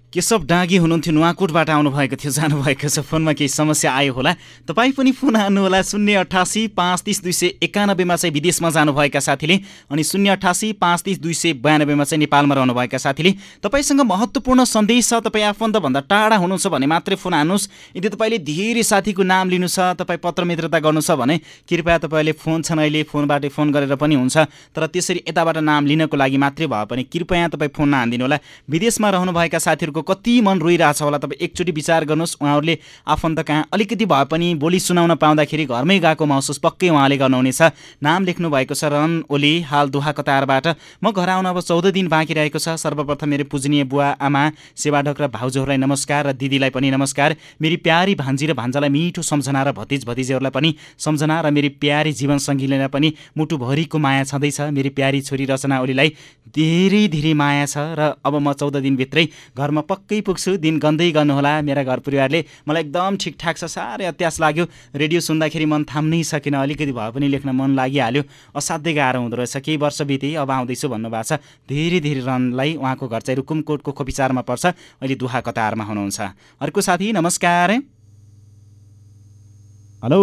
केशव डाँगी हुनुहुन्थ्यो? नुवाकोटबाट आउनुभएको थियो जानुभएको छ। फोनमा केही समस्या आयो होला। तपाईँ पनि फोन हान्नुहोला। शून्य अठासी पाँच तिस दुई सय एकानब्बेमा चाहिँ विदेशमा जानुभएका साथीले अनि शून्य अठासी पाँच तिस दुई सय बयानब्बेमा चाहिँ नेपालमा रहनुभएका साथीले तपाईँसँग महत्त्वपूर्ण सन्देश छ। तपाईँ आफन्तभन्दा टाढा हुनुहुन्छ भने मात्रै फोन हान्नुहोस्। यदि तपाईँले धेरै साथीको नाम लिनु छ तपाईँ पत्र मित्रता गर्नु छ भने कृपया तपाईँले फोन छन् अहिले फोनबाटै फोन गरेर पनि हुन्छ। तर त्यसरी यताबाट नाम लिनको लागि मात्रै भए पनि कृपया तपाईँ फोन नहानिदिनु होला। विदेशमा रहनुभएका साथीहरूको उहाँहरूको कति मन रोइरहेछ होला तपाईँ एकचोटि विचार गर्नुहोस्। उहाँहरूले आफन्त कहाँ अलिकति भए पनि बोली सुनाउन पाउँदाखेरि घरमै गएको महसुस पक्कै उहाँले गर्नुहुनेछ। नाम लेख्नु भएको छ रन ओली हाल दुहा कतारबाट। म घर आउन अब चौध दिन बाँकी रहेको छ। सर्वप्रथम मेरो पूजनीय बुवा आमा सेवाढक र भाउजूहरूलाई नमस्कार र दिदीलाई पनि नमस्कार। मेरी प्यारी भान्जी र भान्जालाई मिठो सम्झना र भतिज भतिजीहरूलाई पनि सम्झना र मेरी प्यारी जीवनसङ्गीलाई पनि मुटुभरिको माया छँदैछ। मेरी प्यारी छोरी रचना ओलीलाई धेरै धेरै माया छ र अब म चौध दिनभित्रै घरमा पक्कै पुग्छु दिन गन्दै गर्नुहोला मेरा घर परिवारले। मलाई एकदम ठिकठाक छ साह्रै अत्यास लाग्यो। रेडियो सुन्दाखेरि मन थाम्नै सकेन अलिकति भए पनि लेख्न मन लागिहाल्यो। असाध्यै गाह्रो हुँदो रहेछ केही वर्ष बिते अब आउँदैछु भन्नुभएको छ। धेरै धेरै रनलाई उहाँको घर चाहिँ रुकुमकोटको खोपिचारमा पर्छ। अहिले दुहा कतारमा हुनुहुन्छ। अर्को साथी नमस्कार। हेलो।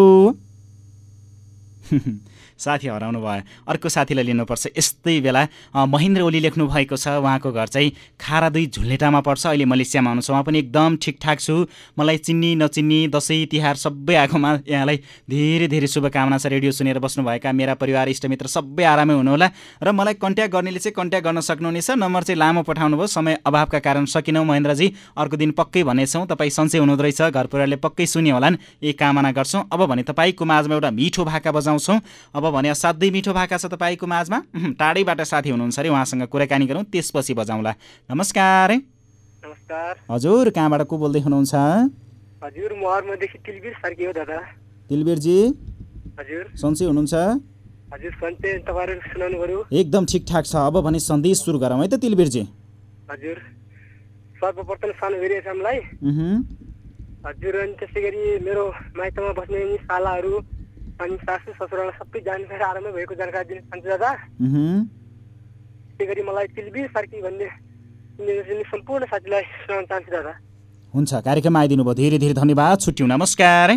साथी हराउनु भयो। अर्को साथीलाई लिनुपर्छ। यस्तै बेला महेन्द्र ओली लेख्नु भएको छ। उहाँको घर चाहिँ खारा दुई झुल्लेटामा पर्छ। अहिले मलेसियामा हुनुहुन्छ। उहाँ पनि एकदम ठिकठाक छु। मलाई चिन्नी नचिन्नी दसैँ तिहार सबै आएकोमा यहाँलाई धेरै धेरै शुभकामना छ। रेडियो सुनेर बस्नुभएका मेरा परिवार इष्टमित्र सबै आरामै हुनुहोला। र मलाई कन्ट्याक्ट गर्नेले चाहिँ कन्ट्याक्ट गर्न सक्नुहुनेछ। नम्बर चाहिँ लामो पठाउनु भयो। समय अभावका कारण सकिनौँ महेन्द्रजी। अर्को दिन पक्कै भनेछौँ तपाईँ सन्चै हुनुहुँदो रहेछ। घर परिवारले पक्कै सुन्यो होलान्। यही कामना गर्छौँ। अब भने तपाईँको माझमा एउटा मिठो भाका बजाउँछौँ। अब भने असाध्यै मिठो भाका छ तपाईँको माझमा। टाढैबाट साथी हुनुहुन्छ अरे उहाँसँग कुराकानी गरौँ त्यसपछि बजाउँला। नमस्कार। नमस्कार। हजुर कहाँबाट को बोल्दै हुनुहुन्छ? हजुर म अर्मदेखि तिलबिर फर्कियो दादा। तिलबीरजी? हजुर। सन्चै हुनुहुन्छ? हजुर सन्चै। तपाईँहरू सुनाउनु पऱ्यो। एकदम ठिकठाक छ। अब भने सन्देश सुरु गरौँ है त तिलबीरजी। हजुर। सर्वप्रथम सानो भिरिएसमलाई उहुँ, हजुर अनि त्यसै गरी मेरो माइतमा बस्ने सालाहरू। अनि सासु ससुरालाई सबै जानकारी आरामै भएको जानकारी दिन चाहन्छु दादा। त्यसै गरी मलाई तिलबिर फर्की भन्ने सम्पूर्ण साथीलाई सुनाउन चाहन्छु दादा। हुन्छ कार्यक्रममा आइदिनु भयो धेरै धेरै धन्यवाद। छुट्यौँ नमस्कार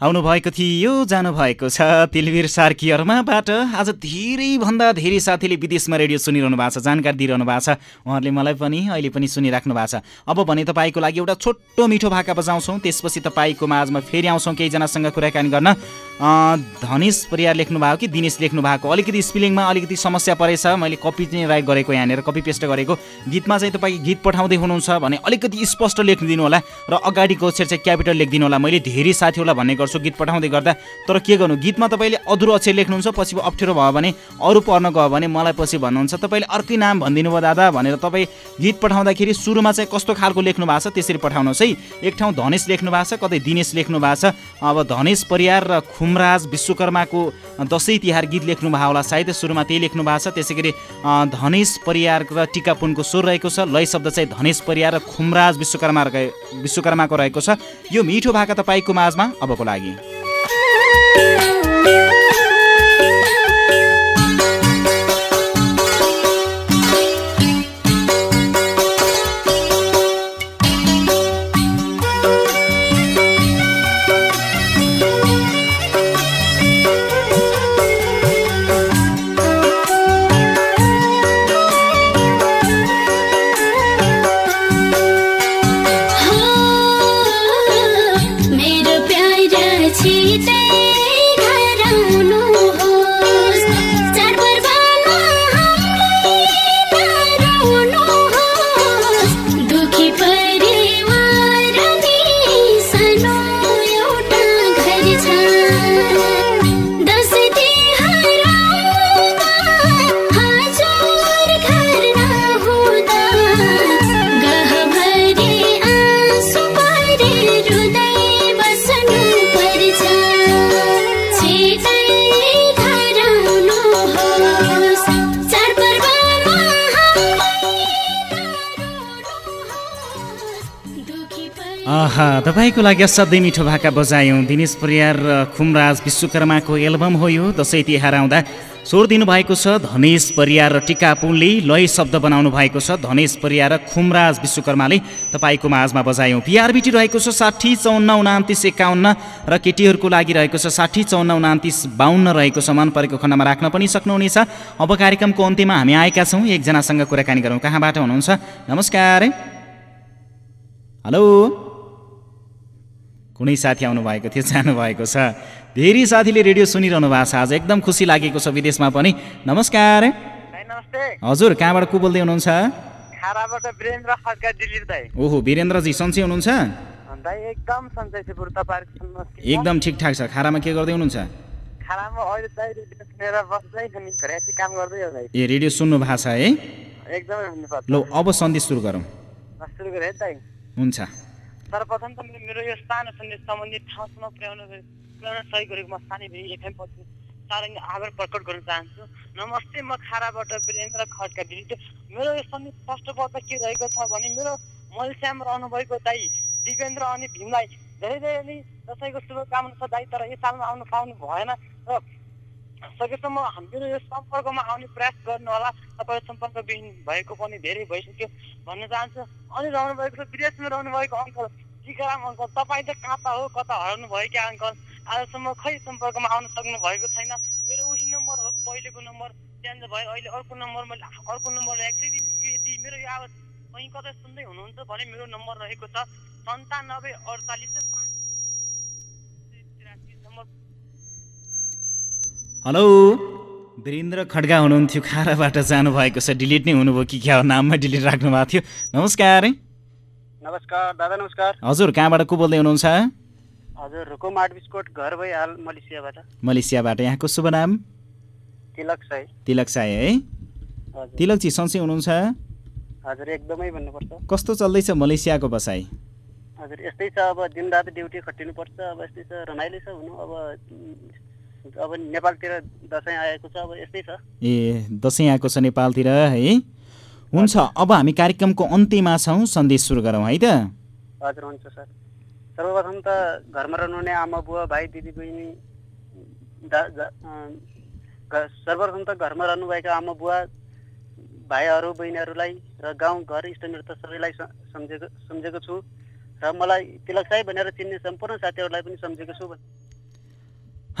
आउनुभएको थियो जानुभएको छ। तिलवीर सार्कीहरूमाबाट आज धेरैभन्दा धेरै साथीले विदेशमा रेडियो सुनिरहनु भएको छ जानकारी दिइरहनु भएको छ। उहाँहरूले मलाई पनि अहिले पनि सुनिराख्नु भएको छ। अब भने तपाईँको लागि एउटा छोटो मिठो भाका बजाउँछौँ। त्यसपछि तपाईँको माझमा फेरि आउँछौँ केहीजनासँग कुराकानी गर्न। धनेश परियार लेख्नु भएको कि दिनेश लेख्नु भएको? अलिकति स्पेलिङमा अलिकति समस्या परेछ। मैले कपी चाहिँ राइट गरेको यहाँनिर कपी पेस्ट गरेको। गीतमा चाहिँ तपाईँ गीत पठाउँदै हुनुहुन्छ भने अलिकति स्पष्ट लेखिदिनु होला र अगाडिको अक्षर चाहिँ क्यापिटल लेखिदिनु होला मैले धेरै साथीहरूलाई भन्ने गर्छु। गीत पठाउँदै गर्दा तर के गर्नु? गीतमा तपाईँले अधुरो अक्षर लेख्नुहुन्छ पछि अप्ठ्यारो भयो भने अरू पढ्न गयो भने मलाई पछि भन्नुहुन्छ। तपाईँले अर्कै नाम भनिदिनु भयो दादा भनेर तपाईँ गीत पठाउँदाखेरि सुरुमा चाहिँ कस्तो खालको लेख्नु भएको छ त्यसरी पठाउनुहोस् है। एक ठाउँ धनेश लेख्नु भएको छ कतै दिनेश लेख्नु भएको छ। अब धनेश परियार र खुमराज विश्वकर्माको दसैँ तिहार गीत लेख्नु भएको होला सायद सुरुमा त्यही लेख्नु भएको छ। त्यसै गरी धनेश परियार र टिकापुनको स्वर रहेको छ। लय शब्द चाहिँ धनेश परियार र खुमराज विश्वकर्मा विश्वकर्माको रहेको छ। यो मिठो भाका तपाईँको माझमा अबको लागि। मेरो तपाईँको लागि असाध्यै मिठो भाका बजायौँ। दिनेश परियार र खुमराज विश्वकर्माको एल्बम हो यो। दसैँ तिहार आउँदा स्वर दिनुभएको छ धनेश परियार र टिकापुनले लय शब्द बनाउनु भएको छ। धनेश परियार र खुमराज विश्वकर्माले तपाईँको माझमा बजायौँ। पिआरबिटी रहेको छ साठी चौन्न उनातिस एकाउन्न र केटीहरूको लागि रहेको छ साठी चौन्न उनातिस बाहन्न रहेको छ। मन परेको खण्डमा राख्न पनि सक्नुहुनेछ। अब कार्यक्रमको अन्त्यमा हामी आएका छौँ। एकजनासँग कुराकानी गरौँ। कहाँबाट हुनुहुन्छ? नमस्कार। हेलो। कुनै साथी आउनुभएको थियो जानुभएको छ। धेरै साथीले रेडियो सुनिरहनु भएको छ। आज एकदम खुसी लागेको छ विदेशमा पनि। नमस्कार। हजुर कहाँबाट को बोल्दै हुनुहुन्छ? ओहो वीरेन्द्रजी सन्चै हुनुहुन्छ? एकदम ठिकठाक छ। खारामा के गर्दै हुनुहुन्छ? ए रेडियो सुन्नु भएको छ है? ल अब सन्देश सुरु गरौँ। हुन्छ। सर्वप्रथम त मेरो यो सानो सन्देश सम्बन्धित ठाउँसम्म पुर्याउन पुर्याउन सहयोग गरेको म सानै भई एफएम पछि। नै आभार प्रकट गर्न चाहन्छु। नमस्ते म खाराबाट वीरेन्द्र खड्का दिदी मेरो यो सन्देश फर्स्ट के रहेको छ भने मेरो मलस्याम रहनुभएको दाई दिपेन्द्र अनि भीमलाई धेरै धेरै नै दसैँको शुभकामना छ दाई तर यो सालमा आउनु पाउनु भएन र सकेसम्म मेरो यो सम्पर्कमा आउने प्रयास गर्नु होला तपाईँहरू सम्पर्कविहीन भएको पनि धेरै भइसक्यो भन्न चाहन्छु। अनि रहनुभएको छ विदेशमा रहनुभएको अङ्कल। टिकाराम अङ्कल तपाईँ त कहाँ हो कता हराउनु भयो क्या अङ्कल? आजसम्म खै सम्पर्कमा आउन सक्नु भएको छैन? मेरो उही नम्बर हो पहिलेको नम्बर। चेन्ज भयो अहिले अर्को नम्बर मैले अर्को नम्बर ल्याएको छु। यदि मेरो यो आवाज कहीँ कतै सुन्दै हुनुहुन्छ भने मेरो नम्बर रहेको छ सन्तानब्बे अडचालिस पाँच तिरासी नम्बर हेलो। वीरेन्द्र खड्गा हुनुहुन्थ्यो खाराबाट जानुभएको छ। डिलिट नै हुनुभयो कि क्या हो? नाममा डिलिट राख्नु भएको थियो। नमस्कार। नमस्कार दादा नमस्कार। हजुर कहाँबाट को बोल्दै हुनुहुन्छ? हजुर रुकुम बिस्कोट घर भई हाल मलेसियाबाट। मलेसियाबाट। यहाँको शुभ नाम? तिलक साई। तिलक साई है। तिलकजी सन्चै हुनुहुन्छ? हजुर एकदमै भन्नुपर्छ। कस्तो चल्दैछ मलेसियाको बसाइ? हजुर यस्तै छ अब दिनरात ड्युटी खटिनुपर्छ। अब यस्तै छ रमाइलो छ हुनु। अब अब नेपालतिर दसैँ आएको छ अब यस्तै छ। ए दसैँ आएको छ नेपालतिर है? हुन्छ अब हामी कार्यक्रमको अन्त्यमा छौँ सन्देश सुरु गरौँ है त? हजुर हुन्छ सर। सर्वप्रथम त घरमा रहनुहुने आमा बुवा भाइ दिदी बहिनी सर्वप्रथम त घरमा रहनुभएका आमा बुवा भाइहरू बहिनीहरूलाई र गाउँ घर इष्टमित्र सबैलाई सम्झेको सम्झेको छु। र मलाई तिलक साई भनेर चिन्ने सम्पूर्ण साथीहरूलाई पनि सम्झेको छु।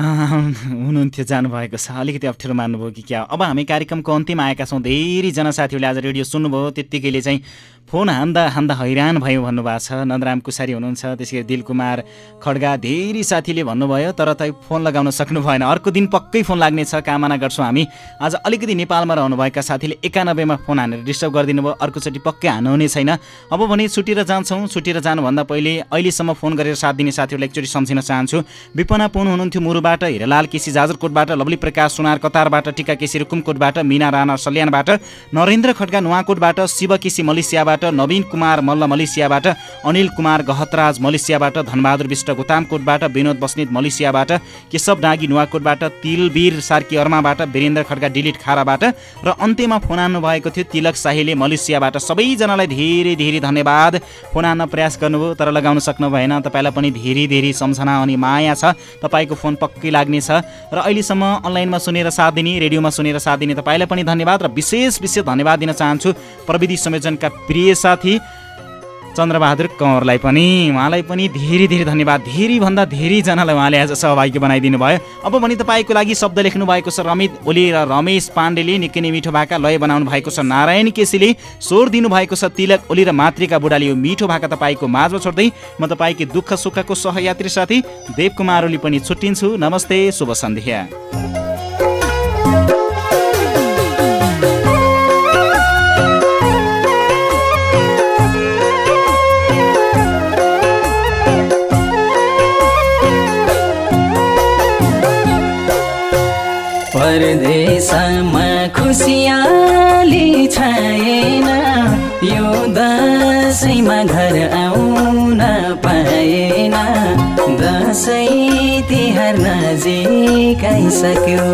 हुनुहुन्थ्यो जानुभएको छ। अलिकति अप्ठ्यारो मान्नुभयो कि क्या? अब हामी कार्यक्रमको अन्तिम आएका छौँ। धेरैजना साथीहरूले आज रेडियो सुन्नुभयो। त्यत्तिकैले चाहिँ फोन हान्दा हान्दा हैरान भयो भन्नुभएको छ। नन्दराम कुसारी हुनुहुन्छ त्यसै गरी दिलकुमार खड्गा धेरै साथीले भन्नुभयो तर त फोन लगाउन सक्नु भएन। अर्को दिन पक्कै फोन लाग्नेछ कामना गर्छौँ हामी। आज अलिकति नेपालमा रहनुभएका साथीले एकानब्बेमा फोन हानेर डिस्टर्ब गरिदिनु भयो अर्कोचोटि पक्कै हान्नुहुने छैन। अब भने छुटेर जान्छौँ। छुटेर जानुभन्दा पहिले अहिलेसम्म फोन गरेर साथ दिने साथीहरूलाई एकचोटि सम्झिन चाहन्छु। विपना पुन हुनुहुन्थ्यो मुरुबाट हिरालाल केसी जाजरकोटबाट लवली प्रकाश सुनार कतारबाट टिका केसी रुकुमकोटबाट मिना राणा सल्यानबाट नरेन्द्र खड्का नुवाकोटबाट शिव केसी मलेसियाबाट नवीन कुमार मल्ल मलेसियाबाट अनिल कुमार गहतराज मलेसियाबाट धनबहादुर विष्ट गोतामकोटबाट विनोद बस्नेत मलेसियाबाट केशव डाँगी नुवाकोटबाट तिलवीर सार्की अर्माबाट वीरेन्द्र खड्का डिलिट खाराबाट र अन्त्यमा फोन हान्नु भएको थियो तिलक शाहीले मलेसियाबाट। सबैजनालाई धेरै धेरै धन्यवाद। फोन हान्न प्रयास गर्नुभयो तर लगाउन सक्नु भएन तपाईँलाई पनि धेरै धेरै सम्झना अनि माया छ। तपाईँको फोन पक्कै लाग्नेछ। र अहिलेसम्म अनलाइनमा सुनेर साथ दिने रेडियोमा सुनेर साथ दिने तपाईँलाई पनि धन्यवाद र विशेष विशेष धन्यवाद दिन चाहन्छु। प्रविधि संयोजनका प्रिय साथी चन्द्रबहादुर कंवरलाई पनि उहाँलाई पनि धेरै धेरै धन्यवाद। धेरैभन्दा धेरैजनालाई उहाँले आज सहभागी बनाइदिनु भयो। अब भने तपाईँको लागि शब्द लेख्नु भएको छ रमित ओली र रमेश पाण्डेले निकै नै मिठो भाका लय बनाउनु भएको छ। नारायण केसीले स्वर दिनुभएको छ। तिलक ओली र मातृका बुढाले यो मिठो भाका तपाईँको माझमा छोड्दै म तपाईँको दुःख सुखको सहयात्री साथी देवकुमार ओली पनि छुट्टिन्छु। नमस्ते शुभ सन्ध्या। परदेशमा खुसियाली छैन। यो दसैँमा घर आउन पाएन। दसैँ तिहार नजिकै सक्यो।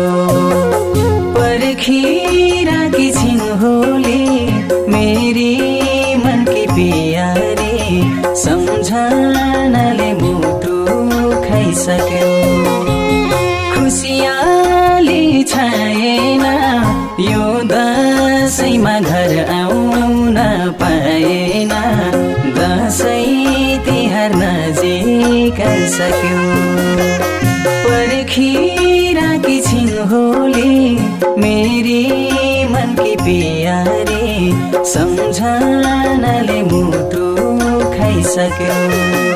पर्खिराकी छिन् होली मेरी मन की प्यारी सम्झनाले मुटु खाइसक्यो। छैन यो दसैँमा घर आउन पाएन। दसैँ तिहार नजिकै सक्यो पर्खिराकी छिन् होली मेरी मन की प्यारी सम्झनाले मुटु खाइसक्यो।